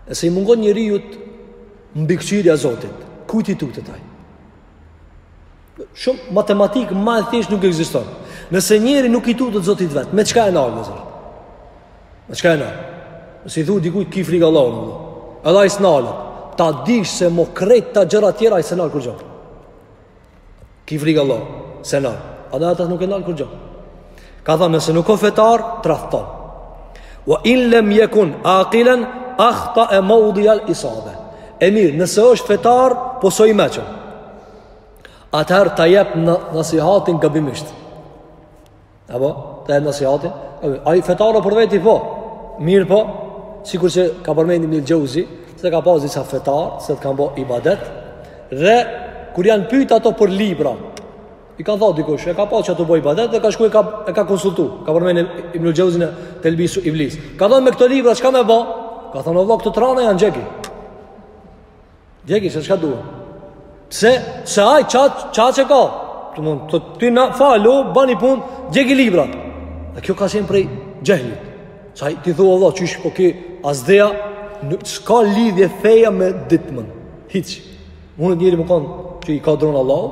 Nëse i mungon njeriut mbikëqyrja e Zotit, kujt i tutet ai? Shumë matematikë ma e thjeshtë nuk ekziston. Nëse njeri nuk i tutet Zotit vet, me çka e nal me Zot? Me çka e nal? Nëse i thu dikujt ki frikë Allahun, edhe ai s'nal. Ta dish se ma krejt gjërat të tjera ai s'nal kurgjo. Ki frikë Allahun, s'e nal. Andaj atë nuk e nal kurgjo. Ka thënë nëse nuk o fetar, tradhton. Wa in lam yakun aqilan akhta mawdi al isabe. E mirë, nëse është fetar, po s'o i meçëm atëherë ta jep nasihatin gabimisht. Apo, ta jep nasihatin. Ai fetar o për veti po. Mirëpo, sikur që ka përmend Ibnul Xheuzi, se ka pas disa fetar, s'di kanë bo ibadet, dhe kur janë pyt ato për libra, i ka thanë dikush, e ka pa që tu bo ibadet, dhe ka shku e ka, e ka konsultu, ka përmend Ibnul Xheuzi në Telbisu Iblis. Ka thonë me këto libra, çka me bo? Ka thonë, vallah, këto tana janë, djegi. Djegi se çka duhen. Pse? Se ai ça ça çe ka. Të mund të ti na falu, bani punë, djegi libra. Dhe kjo ka qenë prej xehlit. Se ai thotë Allah, qysh po ke asdea, s'ka lidhje feja me ditmën. Hiç. Një njeri me kanë që ia dron Allahut,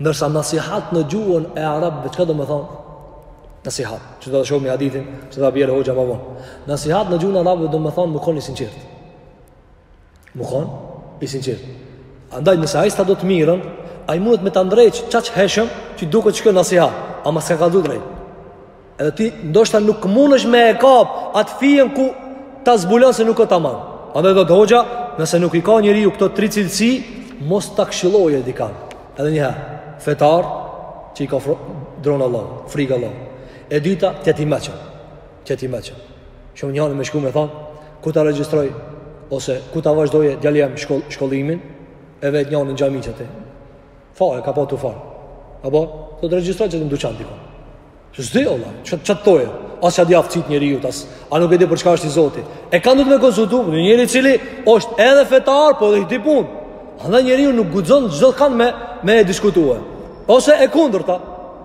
Ndërsa nasihat në gjuhën e arabëve çka do me thonë? Nasihat. Që do të shohim hadithin, që do ta bjerë hoxha më vonë. Nasihat në gjuhën e arabëve do me thonë me kon i sinqertë. Me kon i sinqertë. Andaj nëse ai s'ta do të mirën, ai mundet me ta ndreq aq hijshëm që duket që ka nasihat, ama s'ta ka dhënë drejt. Edhe ti ndoshta nuk mundesh me e kap atë fijen ku ta zbulon se nuk ka tamam. Andaj thotë hoxha, nëse nuk i ka njeriu këto tri cilësi, mos ta këshillojë dikan. Edhe një herë, fetar që i ka fro, dron Allahut, frikë Allahut. E dyta, të jetë i meçëm. Të jetë i meçëm. S'mun njani me shku me than, ku ta regjistroj ose ku ta vazhdojë djali jem shkoll, shkollimin, e vet njanin në xhami që ti. Fa, e ka pa tu u falë. A po, të të regjistra që të në duqan t'i konë. S'di, vallah, që të tojë, as që ia di aftësitë njeriut, as, a nuk e di për çka është i zoti. E kanë duhet me konsultu, një njeri i cili është edhe fetar, po edhe i di punët. Andaj njeriu nuk guxon çdo kand me, me e diskutue. Ose e kundërta,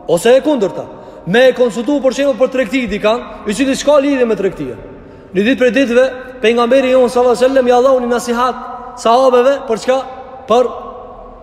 ose e kundërta. Me e konsultu për shembull për tregti dikan, i cili s'ka lidhje me tregtia. Një ditë prej ditëve, pejgamberi jonë, sallat sallem, jau dha një nasihat, sahabeve, për çka? Për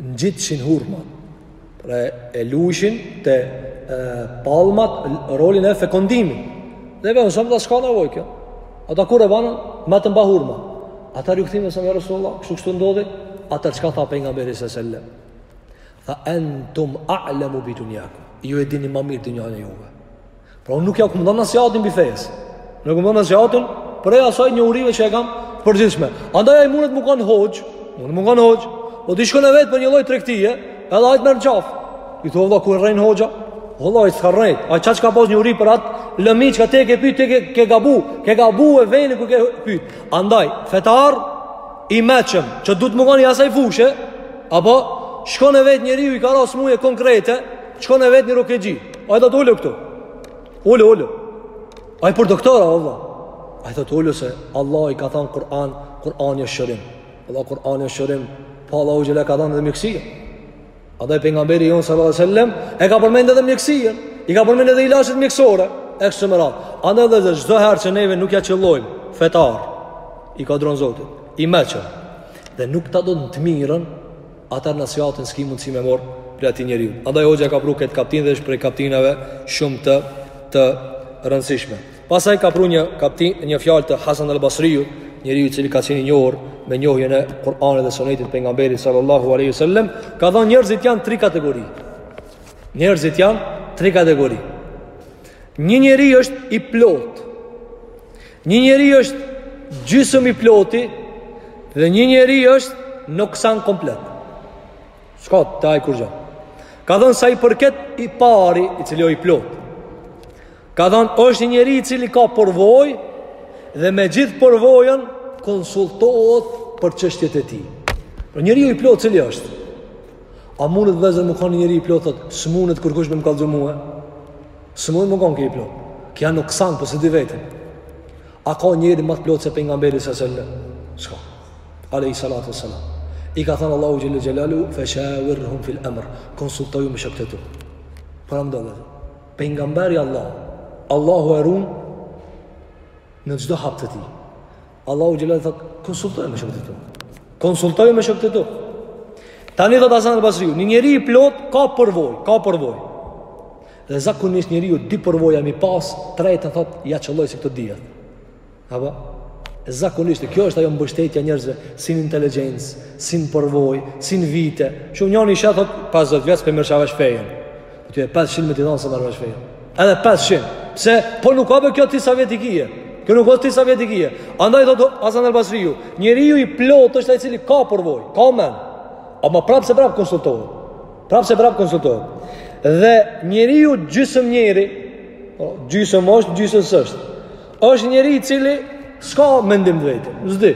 ngjitshin hurmat. Pra e luishin te palmat rolin e fekondimit. Dhe ve selam tha s'ka nevojë kjo. Ata kur e banë, metën pa hurma. Atëherë ju kthyen, thanë ja Rasulullah, kështu kështu ndodhi, atëherë çka tha pejgamberi sallallahu alajhi wasallam. Tha antum a'lamu bi dunyakum. Ju e dini ma mirë dynjanë e juve. Pra unë nuk jau kam dhënë nasihatin prej fesë. Jau kam dhënë nasihatin prej asaj njohurie që e kam të përgjithshme. Andaj ai mundet me kanë hoxhë, mundet me kanë hoxhë, po ti shkon e vet për një lloj tregtie, edhe ai të merr n'qafë. I thua vëlla, ku e rrejnë hoxha? Vëlla, ai s't'ka rrejt. Aq, aq ka pas njohuri për atë lëmi që ka ti ke pyt, ti ke, ke gabu, ke gabu venin ku ke pyt. Andaj, fetar, i meçëm, që duhet me kanë i asaj fushe, apo, shkon e vet njeriu i ka ra smuje konkrete, Shkon e vet një rukjexhi. Ai thotë ulu këtu. Ulu, ulu. Ai për doktora, vallah. Ai thotë ulu se Allahu ka thanë Kur'an, Kur'ani është shërim. Vallah, Kur'ani është shërim. Po Allahu xhele ka thanë edhe mjekësia. Edhe pejgamberi jonë sallat e sellem, e ka përmend edhe mjekësinë. I ka përmend edhe ilaçet mjekësore. E kështu me radhë. Andaj, dhe çdo herë që neve nuk ja qëllojmë, fetar, i ka dronë zotit, i meçëm. Dhe nuk ta don të mirën, Atëherë nasihatin s'ki mundësi me marrë prej atij njeriu. Andaj hoxha ka pru këtë kaptin dhe është prej kaptinave shumë të, të rëndësishme. Pastaj ka pru një, kaptin, një fjalë të Hasan al Basriju, njeriu i cili ka qenë i njohur me njohjen e Kur'anit dhe Sunetit pejgamberit sallallahu aleyhi sallem, ka thënë njerëzit janë tri kategori. Njerëzit janë tri kategori. Një njeri është i plotë, Një njeri është gjysëm i plotë dhe një njeri është noksan komplet. S'ka te ai kurgjo. Ka thonë sa i përket i pari i cili o i plot. Ka thonë është një njeri i cili ka përvojë dhe me gjithë përvojën konsultohet për çështjet e tij. Po njeriu i plot cili është. A mundet vëllezër me kanë njeri i plot, thot s'mundet kërkush me më kallxu mue? S'mund me konë ky i plot. Ky a noksan, po s'e di veten. A ka njeri më të plot se pejgamberi alejhi selam? S'ka. Alejhi salatu ve selam. I ka thënë Allahu xhele xhelaluhu, fe shawirhum fil emr, konsultohu me shokët e tu. Paramendoje. Pejgamberi Allah, Allahu e run në çdo hap të tij. Allahu xhele thot, konsultohu me shokët e tu. Konsultohu me shokët e tu. Tani thot Hasan al-Basriu, një njeri i plot ka përvojë, ka përvojë. Dhe zakonisht njeriu dy përvoja me i pas, të tretën thot, ia qëlloj si këto dyja. Apo? E zakonisht, e kjo është ajo mbështetja e njerëzve, si n'inteligjencë, si n'përvojë, si n'vite. Shumë njani e sheh thot, 50 vjet s'po e merrsha vesh fejën. Po ti edhe 500 me t'i dhanë s'e merr vesh fejën. Edhe 500. Pse, po nuk a be kjo ti sa vjet i kije. Kjo nuk është ti sa vjet i kije. Andaj thotë Hasan El Basriu. Njeriu i plotë është ai i cili ka përvojë, ka men. Ama prapë se prapë konsultohet. Prapë se prapë konsultohet. Dhe njeriu gjysëm njeri, po, gjysëm është, gjysëm s'është. është njeri i cili s'ka mendim të vetë. S'di.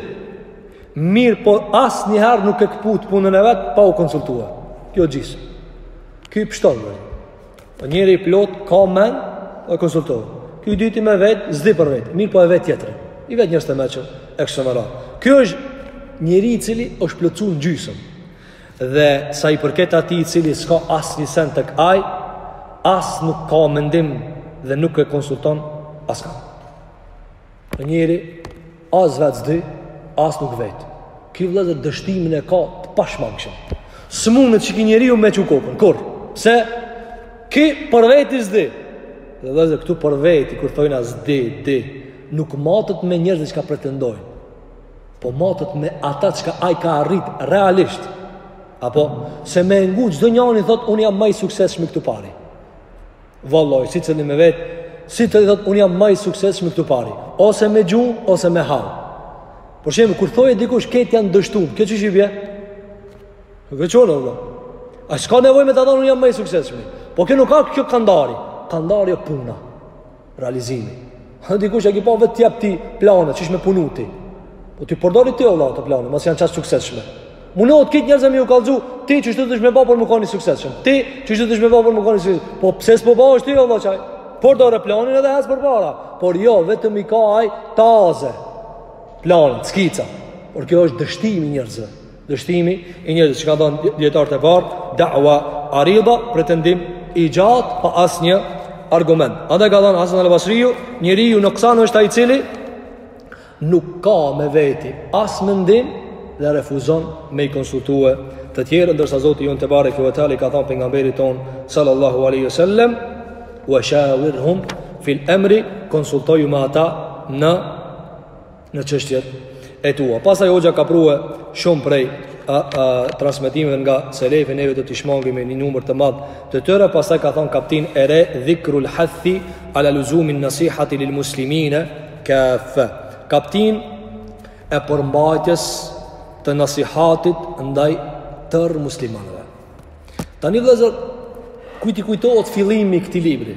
Mirëpo asnjëherë nuk e këput punën e vetë pa u konsultuar. Ky o gjysëm. Ky pështon me. O njeri i plot, ka men, e konsulton. Ky i dyti me vet, s'di për vet, mirëpo e vet tjetrin. I vet njerëz të meçëm, e kështu me radhë. Ky është njeri i cili është plotësu gjysëm. Dhe sa i përket atij i cili s'ka asnjë sen tek ai, as nuk ka mendim dhe nuk e konsulton askan. O njeri As vetë s'di, as nuk vet. Ky vëllazër dështimin e ka të pashmangshëm. S'mundet qiky njeriu me çu kokën kurr. Se ky për veti s'di. Dhe vëllazër këtu për veti kur thojna a s'di, di, nuk matet me njerëz çka pretendojnë. Po matet me ata çka ai ka arrit realisht. Apo se me e ngu çdo njeri thotë un jam ma i suksesshmi këtu pari. Vallaj, secili me vetë, secili thotë, unë jam ma i suksesshmi këtu pari. Ose me gjuhë, ose me hal. Për shembull, kur thotë dikush, krejt janë dështu, kjo shqip i bje veç unë. A s'ka nevojë me ta thanë, unë jam maj sukses me. Po kjo nuk a kjo kandari. Kandari o puna, realizimi. Hë dikush e ki pa vetë t'jep ti planet, qysh me punu ti. Po ti përdori ti vlla ato planet, masi janë qaq suksesshme. Munohet krejt njerëzve me ju kallzu, ti qështu duhesh me ba për me kon i suksesshëm. Ti qështu duhesh me ba për me kon i suksesshëm. Po pse s'po bahesh ti vlla qaj? Përdore planin edhe ec përpara. Por jo, vetëm i ka aj taze. Planin, skica. Por kjo është dështimi i njerëzve. Dështimi i njerëzve që ka thënë dijetarët e parë, da'wa arida, pretendim i gjatë pa asnjë argument. Andaj ka thënë Hasan al-Basriu, njeriu nuksan është ai i cili nuk ka me veti as mendim dhe refuzon me i konsultue të tjerë ndërsa Zoti jonë tebareke ue teala i ka thënë pejgamberit tonë sallallahu alaihi wasallam wa shawirhum fil amri konsultoju me ata në në çështjet e tua. Pastaj hoxha ka pru shumë prej a, a transmetimeve nga selefi neve do t'i shmangim një numër të madh të tyre, pastaj ka thon kaptinë e re dhikrul hathi ala luzumin nasihati lil muslimina kaffe. Kaptinë e përmbajtjes të nasihatit ndaj tërë muslimanëve. Tani vëllazër, kujt i kujtohet fillimi i këtij libri?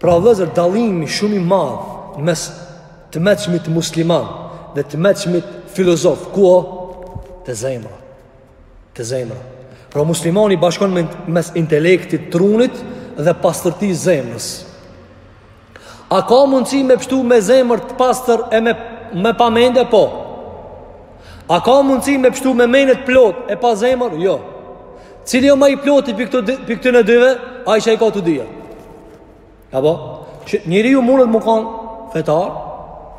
Pra vëllezër dallimi shumë i madh mes të meçmit musliman dhe të meçmit filozof, ku o? Te zemra. Te zemra. Pra muslimani bashkon me, mes intelektit trunit dhe pastërtisë zemrës. A ka mundësi me pshtu me zemrë të pastër e me, me pa mende? Po. A ka mundësi me pshtu me mene t'plotë e pa zemër? Jo. Cili o ma i ploti prej këtyne dyve, ai që i ka të dyja. A po, që njeriu mundet me kanë fetar,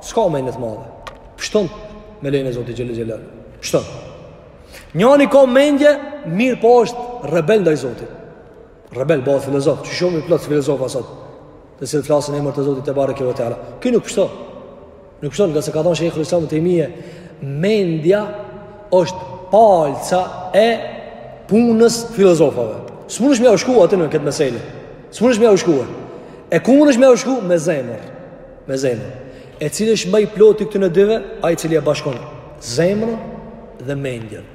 s'ka mene t'madhe. Pshton me lejen e Zotit xhele xhelaluhu. Pshton. Njani ka mendje, mirëpo është rebel ndaj Zotit. Rebel, bëhet filozof, që shumë plot filozofa sot. Dhe si të flasin n'emër të Zotit tebareke ue teala. Ky nuk pshton. Nuk pshton ngase ka thënë Sheikhul Islam Taymije, mendja është palca e punës filozofave. S'mundesh me jau shku aty në këtë mesele. S'mundesh me jau shku. E ku mundesh me jau shku me zemër? Me zemër. E cili është më i ploti këtyne dyve, ai i cili e bashkon zemrën dhe mendjen.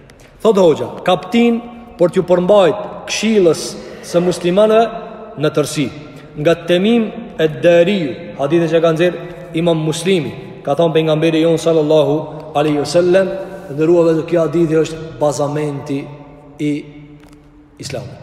Thotë hoxha, kaptinë për t'ju përmbajt këshillës së muslimanëve në tërsi. Nga Temim ed-Dariju, hadithin që ka nxjerr imam Muslimi, ka thonë pejgamberi jonë sallallahu aleyhi sallem, të nderuar dhe kjo hadithi është bazamenti i islamit.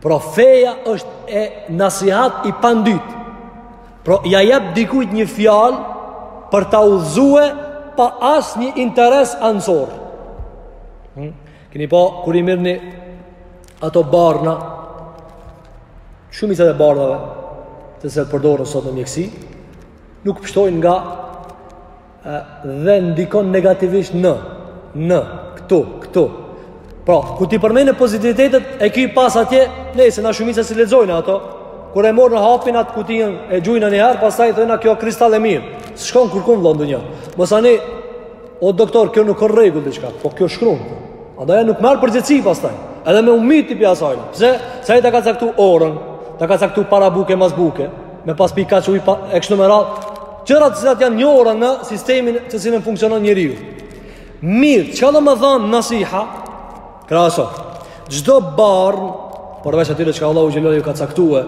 Pra feja është e nasihat i pandyt. Pra ja jep dikujt një fjalë për ta udhëzue pa asnjë interes anësor. Hmm? Kini pa, kur i mirrni ato barna, shumica e barnave, të cilat përdoren sot në mjekësi, nuk pështojnë nga dhe ndikon negativisht në në këtu këtu pra kur t'i përmend pozitivitetet e ki pas atje se na shumica s'i lexojnë ato kur e marrin hapin atë kutinë e gjujnë një herë pastaj thonë kjo kristal e mirë s'ka kurkun vlla n'dynja masanej o doktor kjo nuk ka rregull diçka po kjo shkruan andaj nuk marr përgjegjësi pastaj edhe me u myt ti prej saj pse se ai ta ka caktu orën ta ka caktu para buke mas buke me pas pi kaq ujë pa, e kështu me radhë Gjëra të cilat janë njohura në sistemin se si funksionon njeriu. Mirë, çka do me thanë nasiha? Krahaso. Çdo barn, përveç atyre çka Allahu xhele ju ka caktue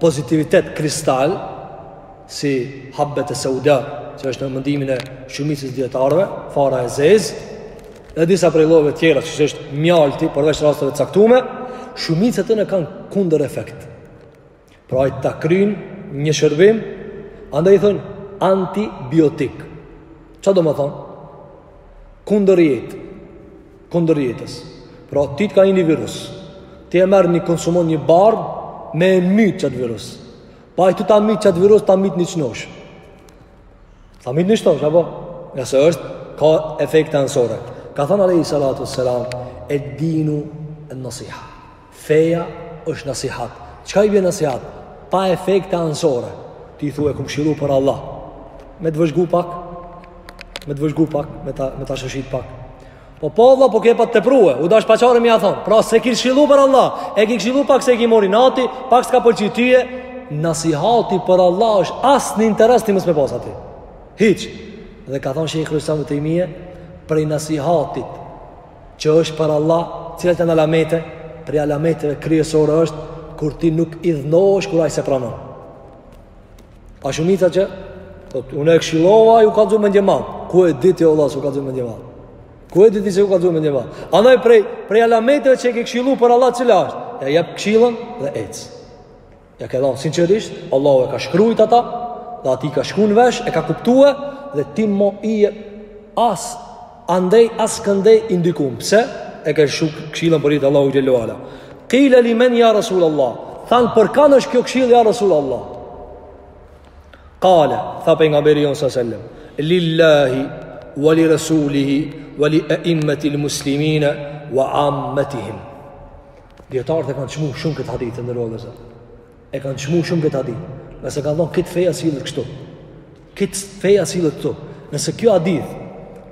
pozitivitet kristal si habet e sauda, që është në mendimin e shumicës dijetarëve, fara e zezë, dhe disa prej llojeve të tjera, siç është mjalti, përveç rasteve të caktuara, shumica e tyne kanë kundër efekt. Pra ai ta kryn një shërbim, andaj i thojnë antibiotik. Çka do me thonë? Kundër jetë. Kundër jetës. Pra ty të ka hi ni virus. Ti e merr një konsumon një barn me e mytë qatë virus. Po ai tu ta mytë qatë virus, ta mytë një qënoshë. Ta mytë një qënoshë, apo? Ngase është, ka efekte ansore. Ka thënë Alejhi Salatu ue Selam, ed-dinu en-nasiha. Feja është nasihat. Çka i bie nasihat? Pa efekte anësore. Ti thua kam kshillu për Allah. Me të vëzhgu pak, me të vëzhgu pak, me ta me ta shoshit pak. Po po valla po ke pat teprue, u dash paçare me ja thanë. Pra s'e ke kshillu për Allah, e ke kshillu pak se e ke marr inati, pak s't'ka pëlqy ty e nasihati për Allah është asnjë interes ti mos me pas aty. Hiç. Dhe ka thanë Shejhul Islam Tejmije prej nasihatit që është për Allah, cilat janë alamete, prej alameteve kryesore është, kur ti nuk idhnohesh, kur ai s'e pranon. A shumica që, thot, unë e këshillova, ai u kallxu mendjemadh, ku e diti vallah, se u kallxu mendjemadh. Ku e diti se u kallxu mendjemadh. Andaj prej, prej alameteve që e ke këshillu për Allah, cila është, ja jep këshillën dhe ec. Ja ke dhënë sinqerisht, Allahu e ka shkrujt ata dhe atij i ka shku në vesh, e ka kuptue dhe ti mo je as andej, as këndej i ndikum. Pse? E ke lshu këshillën për hir të Allahut xhele ue ala. Kile li men ja Rasul Allah. Thanë për kanë është kjo këshillë ja Rasul Allah. Kale, tha pejgamberi jonë salallahu alejhi ue sellem. Lillahi, wa li Rasulihi, wa li eimmetil muslimine, wa ammetihim. Dijetarët e kanë çmu shumë këtë hadith të nderuar vëllezër. E kanë çmu shumë këtë hadith. Se kanë thonë krejt feja sillet kështu. Krejt feja sillet kështu. Nëse kjo hadith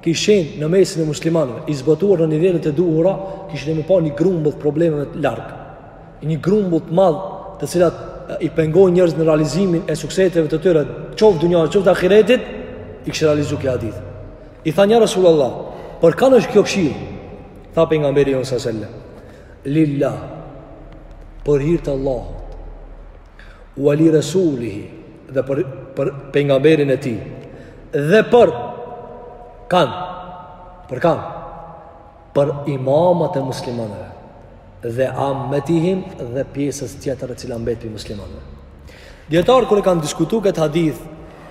kish qenë në mesin e muslimanëve, i zbatuar në nivelet e duhura, kishim me pa një grumbull problemeve larg. Një grumbull të madh, të cilat i pengojnë njerëz në realizimin e sukseseve të tyre, qoftë dunia, qoftë ahiretit, i kishte realizu kjo hadith. I thanë ja Resulullah, "Për kan është kjo këshillë?" Tha pejgamberi jonë salallahu alejhi ve selem, Lillah, për hir të Allahut, ua li Resulihi, dhe për, për pejgamberin e tij, dhe për kan, për kan, për imamat e muslimanëve, dhe ametihim dhe pjesës tjetër e cila mbet e muslimanëve. Dijetarët kur e kanë diskutu këtë hadith,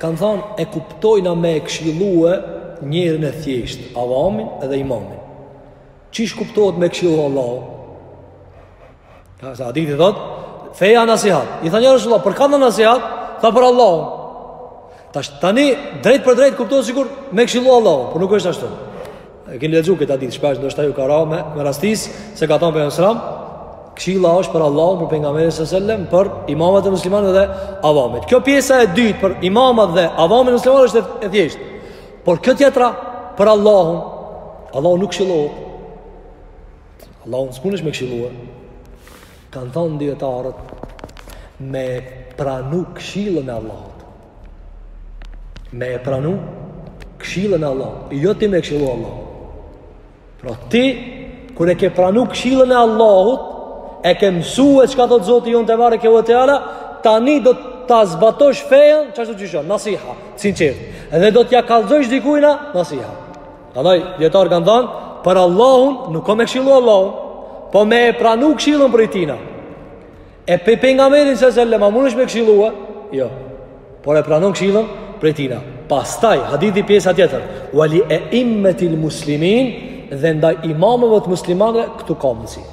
kanë thanë e kuptojna me e këshillue njerin e thjeshtë, avamin edhe imamin. Qish kuptohet me e këshillu Allahun? Se hadithi thotë, feja nasihat. I thanë ja Resulullah, për kan nasihat? Tha për Allahun. Tash tani drejtpërdrejt kuptohet sikur me këshillu Allahun, por nuk është ashtu. E keni lexuar këtë hadith, shpesh ndoshta ju ka ra me, me rastis se ka thënë pejgamberi sallallahu alajhi këshilla është për Allahun, për pejgamberin sallallahu alajhi wasallam, për imamat e muslimanëve dhe avamin. Kjo pjesa e dytë për imamat dhe avamin e muslimanëve është e thjeshtë. Por kjo tjetra për Allahun, Allahu nuk këshillohet. Allahu s'mund me e këshillue. Kanë thënë dijetarët me e pranu këshillën e Allahut. Me e pranu këshillën e Allahut, jo ti me e këshillu Allahun. Pra ti kur e ke pranu këshillën e Allahut, e ke mësuar çka thotë Zoti jonë tebareke ve teala, tani do të ta zbatosh fejen, çka është gjithçka? Nasiha, sinqert. Edhe do t'ia kallëzojsh dikujna nasiha. Andaj, dijetarët kanë thanë, për Allahun nuk o me këshillu Allahun, po me e pranu këshillën prej tina. E pe pejgamberin salallahu alejhi ve selem, a munesh me këshillue? Jo, por e pranon këshillën prej tina. Pastaj, hadithi pjesa tjetër, wa li eimmetil muslimin dhe ndaj imamëve të muslimanëve këtu ka nisi.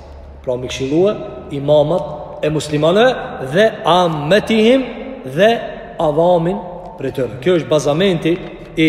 Pra me i këshillue imamat e muslimanëve dhe ametihim dhe avamin prej tyre. Kjo është bazamenti i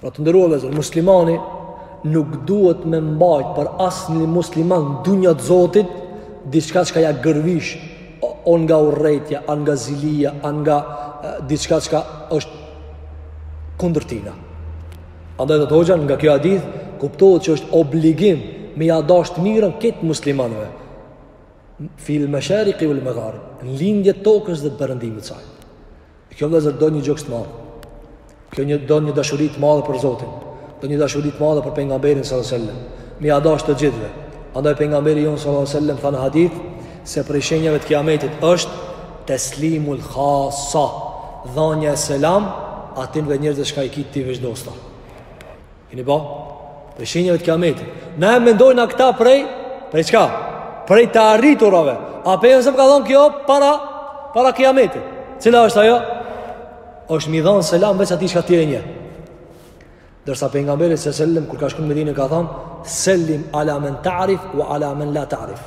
Pra të nderuar vëllezër, muslimani nuk duhet me mbajt për asnjë musliman dunja të Zotit, diçka çka ia gërvish, a nga urrejtja, a nga zilia, a nga diçka çka është kundër tina. Andaj thotë hoxha nga kjo hadith, kuptohet që është obligim me ia dasht të mirën krejt muslimanëve. Fil meshariki vel megarib, në lindje tokës dhe perëndimit të saj. E kjo vllezër do një gjoks të madh. Kjo një, do një dashuri t'madhe për Zotin. Do një dashuri t'madhe për pejgamberin salallahu alejhi ue selem. Me ia dasht të gjithve. Andaj pejgamberi jonë alejhi selam ka thanë hadith se prej shenjave të kiametit është teslimul khasa. Dhanja e selamit atyne njerëzve çka i ki ti veç dosta. Keni pa? Prej shenjave të kiametit. Na e mendojmë na këta prej, prej çka? Prej të arriturave. A pejgamberi ka thonë kjo para, para kiametit. Cila është ajo? është me i dhanë selam veç atij çka ti e njeh. Ndërsa pejgamberi alejhi selam, kur ka shku n'Medine, ka thonë, selim ala men ta'rif, wa ala men la ta'rif.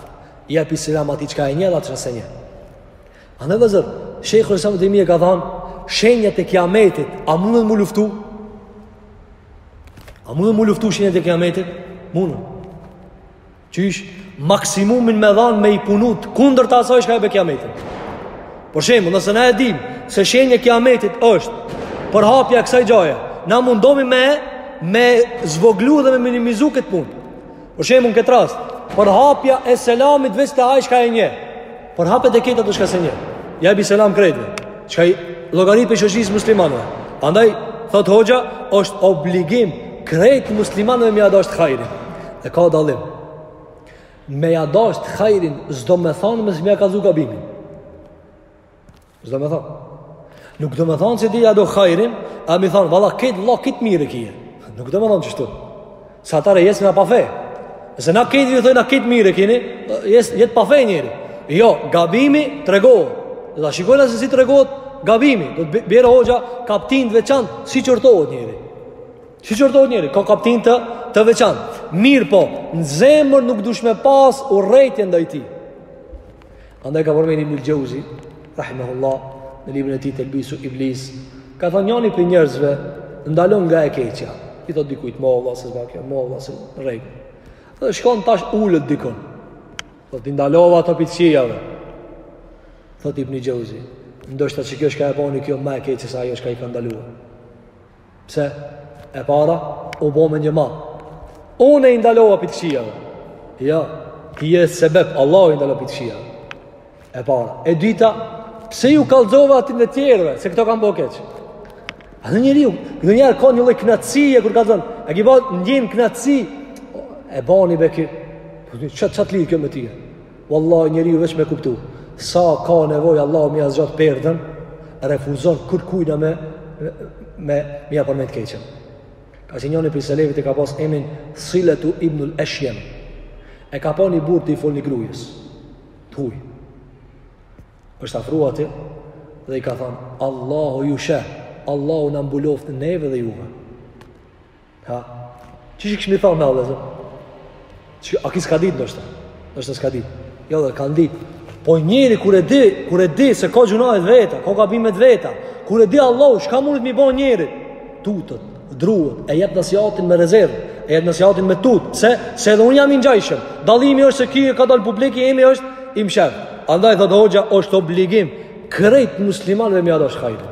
Jepi selam atij çka e njeh, dhe atij çka s'e njeh. Andaj vllezër, Shejhul Islam Tejmije ka thanë, shenjat e kiametit, a mundën mu luftu? A mundën mu luftu shenjat e kiametit? Mundën. Qysh, maksimumin me dhanë me punu, kundër të asaj çka e bjen kiametin. Për shembull, nëse na e dim, se shenjë e kiametit është, përhapja e kësaj gjaje, na mundomi me, me zvoglu dhe me minimizu këtë punë. Për shembull, në këtë rast, përhapja e selamit veç te ai çka e njeh. Përhape te këta të çka s'e njeh. Jepi selam krejtve. Çka i llogarit prej shoqërisë muslimanëve. Andaj thot hoxha, është obligim krejt muslimanëve me ja dasht hajrin. Dhe ka dallim. Me ja dasht hajrin s'domethonë mos me ja kallzu gabimin. S'do me thonë. Nuk do me thonë që ti ja do hajrin, me i thonë, valla, llaket llaket mirë e ki. Nuk do me thonë qështu. Se atëherë jesim na pa fe. Se llaket u thojmë, llaket mirë e keni, jet pa fe njeri. Jo, gabimi tregohet. Do ta shikojmë se si tregohet gabimi. Do të bjerë hoxha kaptinë të veçantë, si qortohet njeri. Si qortohet njeri, ka kaptinë të, të veçantë. Mirë po, në zemër nuk duhet me pas urrejtje ndaj tij. Andaj ka përmend Ibnul Xheuzi, rahimahullah, në librin e tij Telbisu Iblis, ka thonë njani prej njerëzve, ndalon nga e keqja, i thot dikujt, vallah, se s'ban kjo, vallah, s'është n'rregull. Dhe shkon tash ulet dikun, thot i ndalova ato prej t'kqijave, thot Ibnul Xheuzi, ndoshta që kjo çka e boni kjo ma e keqe, se ajo çka i ka ndalua. Pse? E para, u bo mendjemadh. Unë i ndalova prej të këqijave. Jo, ti je sebep, Allahu i ndaloi prej të këqijave. E para. E dyta, pse ju kalzova atyne tjerëve, se këto kanë bo keq. Andaj njeriu, ndonjëherë ka një lloj knaqësie kur kalzon, e ki pa, ndjen knaqësi, e bani be, ki, ç'ka t'lidhë kjo me ty? Wallahi njeriu veç me kuptu sa ka nevojë Allahu m'ia zgjat perden, refuzon kërkujna me me me ja përmend të keqen. Ka qenë njëri prej selefit e ka pas emrin Silatu ibn al-Ashyam. E ka pa një burrë tu i fol ni grujes t'huj. Është afru atij dhe i ka thënë Allahu ju sheh, Allahu na mbuloftë neve dhe juve. Ha, që që kështë mi thonë me Allah, zë? Që, a ki s'ka ditë nashta? Nashta s'ka ditë. Jo, e ka ditë. Po njeri, kur e di, kur e di se ka gjynahet e veta, ka gabimet e veta, kur e di Allahu çka mundet me bo njeri? Tutet, druhet, e jep nasihatin me rezervë, e jep nasihatin me tutë, se, se edhe unë jam i ngjashëm. Dallimi është se ki e ka dalë publik, imi është i mshehur. Andaj, thotë hoxha, është obligim, krejt muslimanve me ia dashtë hajrin.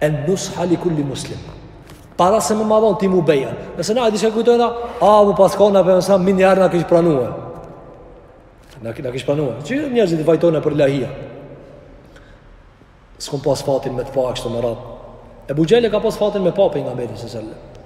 En-nus'ha li kulli muslim Para se me ma dhon ti mu bejan Nëse na e dishe kujtojna A me pas konë për nësa menjëherë na kish pranue Na, na kish pranue Që njerëzit i vajtojna për ilahia S'kom pas fatin me të pa kështu me radhë Ebu Xhehli ka pas fatin me pa Pejgamberin salallahu alejhi ve selem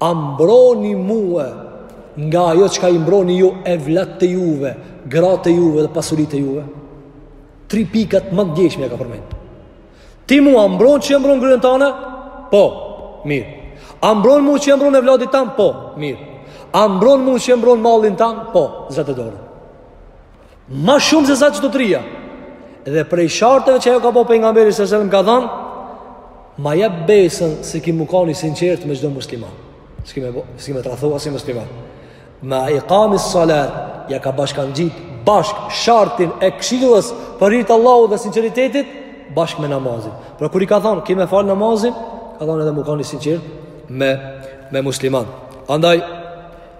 A mbroni mua nga ajo çka i mbroni ju evlatët e juve, gratë e juve dhe pasuritë e juve? Tri pikat më të ndjeshme ia ka përmend. Ti mu a mbron që e mbron gruan tënde? Po, mirë. A mbron mua që e mbron evladin tan? Po, mirë. A mbron mua që e mbron mallin tan? Po, zgjate dorën. Ma shumë se sa qito të trija Dhe prej sharteve që ia ka bo Pejgamberi salallahu alejhi ve selem ka than Ma jep besën se ki me kanë i sinqertë me çdo musliman S'ki me, s'ki me tradhtu asni musliman Me ikamis salat Ja ka bashkangjit Bashkë shartin e kshillës Për hir të Allahut dhe sinceritetit Bashkë me namazin Pra kur i ka than Ki me fal namazin Ka than edhe me kanë i sinqertë Me, me musliman Andaj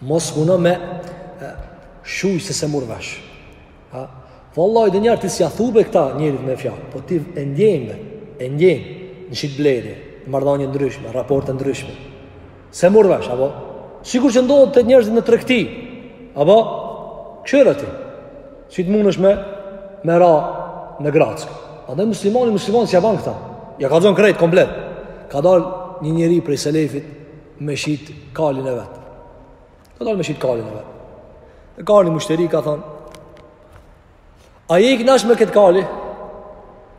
Mos muno me shuj se s'e murr vesh. Ha? Vallahi, ndonjëherë ti s'ia thue këta njerit me fjalë, po ti e ndjejmë, e ndjejmë, në shitblerje, në marrëdhanie ndryshme, raporte ndryshme. S'e murr vesh, apo? Sikur që ndodh te njerëzit në tregti, apo? Kqyre ti, si të mundesh me, me ra në grackë. Andaj muslimani, muslimani s'ia ban këta, ja kallzon krejt komplet, ka dalë një njeri prej selefit, me shit kalin e vet. Ka dalë me shit kalin e vet. Ka ardh një mushteri ka thon. A je i kënaqsh me këtë kali?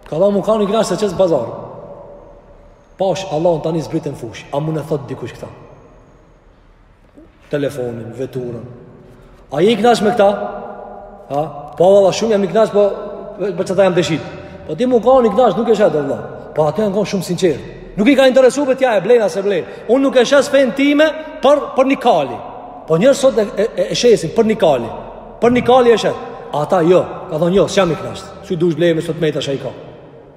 Ka thon me kanë i kënaqsh s'e qes n'pazar. Pash Allahun tani zbrit në fushë. A mund të thot dikush këta? Telefonin, veturën. A je i kënaqur me këta? Ha? Po valla shumë jam i kënaqur, po për qata jam tu e shit? Po ti mu kanë i kënaqur, nuk e shet valla. Po ata janë kanë shumë sinqert. Nuk i ka interesuar vetë a e blen a s'e blen. Unë nuk e shes fenë time për për ni kali. Po njerëz sot e, e, e, e shesin për ni kali. Për ni kali e shet. Ata jo, ka thonë jo, s'jam i kënaqur. Si dush bleje me këto t'meta që i ka.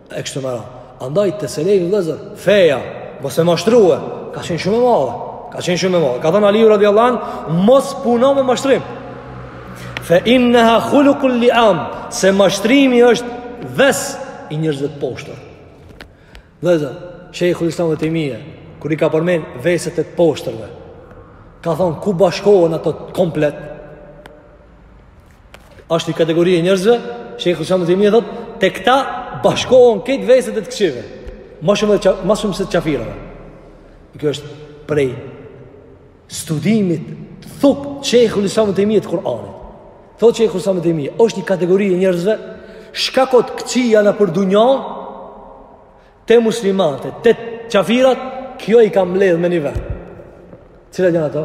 E kështu me radhë. Andaj te selefi, vëllezër, feja, mos me mashtrue, ka qenë shumë e madhe, ka qenë shumë e madhe. Ka thënë Aliu radiallahu anhu, mos puno me mashtrim. Fe innehu hulukul liam, se mashtrimi është ves i njerëzve të poshtër. Vëllezër, Shejhul Islam ibn Tejmije, kur i ka përmen veset e të poshtërve, ka thonë ku bashkohen ato komplet, Ashtë një kategori e njerëzve, Shejhul Islam ibn Tejmije thot, te këta bashkohen krejt veset e të këqive. Ma shumë, qa, ma shumë se të qafirëve. E kjo është prej studimit të thukt Shejhul Islam ibn Tejmije të Kur'anit. Thot Shejhul Islam ibn Tejmije, është një kategori e njerëzve, çka ka t'këqija nëpër dunja, te muslimanët, te qafirat, kjo i ka mbledh me një vend. Cilat janë ato?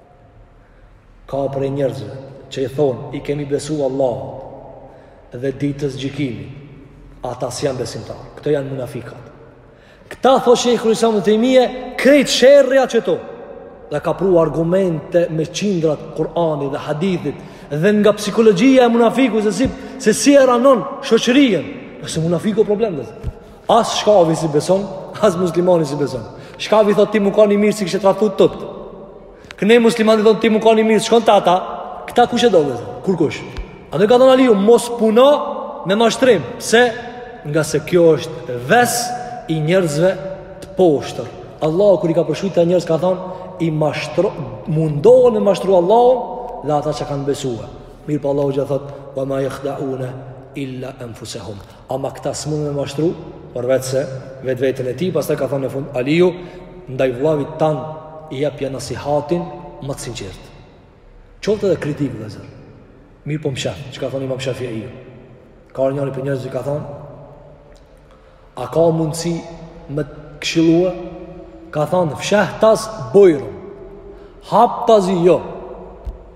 Ka prej njerëzve që i thonë i kemi besu Allahut dhe ditës gjykimit, ata s'janë besimtarë, këto janë munafikat. Këta thot Shejhul Islam ibn Tejmije, krejt sherri është qetu, dhe ka pru argumente me qindra t'Kuranit dhe hadithit, dhe nga psikologjia e munafikut, se si, se si e rranon shoqërien, se munafiku problem, vëllezër. As shkavi s'i beson, as muslimani s'i beson. Shkavi thot ti mu kan i mirë s'i kishe tradhtu të tutë. Knej muslimani thot ti mu kan i mirë, s'shkon te ata, këta kush s'e do, vëllezër, kurkush. Andaj ka thonë Aliu, mos puno me mashtrim, pse, ngase kjo është ves i njerëzve të poshtër. Allahu kur i ka përshkru kta njerëz ka thonë i mashtro mundohen me mashtru Allahu dhe ata që kanë besuar. Mirëpo Allahu çka thot, "Wa ma yakhda'una illa anfusahum." Ama këta s'mund me mashtru, përveç se vetveten e tij, pastaj ka thonë në fund, Aliju, ndaj vllavit tand jepja nasihatin ma të sinqertë. Qoftë edhe kritikë, vëllezër. Mirëpo mshef, qysh ka thonë imam Shafiiu. Ka ardh njëri prej njerëzve i ka thonë, a ka mundësi me të këshillue? Ka thonë, fshehtas bujrum, haptazi jo.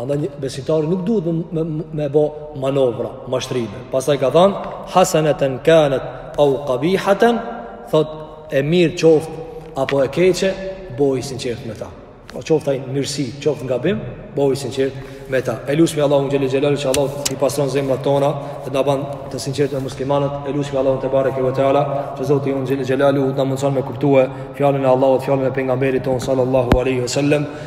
Andaj një besimtari nuk duhet me, me, me bo manovra, mashtrime. Pastaj ka thanë, haseneten kanët au kabihaten, thot e mirë qoftë apo e keqe, bo i sinqertë me ta. Po qoftë ajo mirësi, qoftë n'gabim, bo i sinqertë me ta. E lusim Allahun xhele xhelaluhu, që Allahu t'i pastron zemrat tona, dhe na ban të sinqertë me muslimanët, e lusim Allahun tebareke ve teala, që Zoti ynë xhele xhelaluhu t'na mundëson me kuptue fjalën e Allahut, fjalën e pejgamberit tonë, sallallahu aleyhi wa sallam,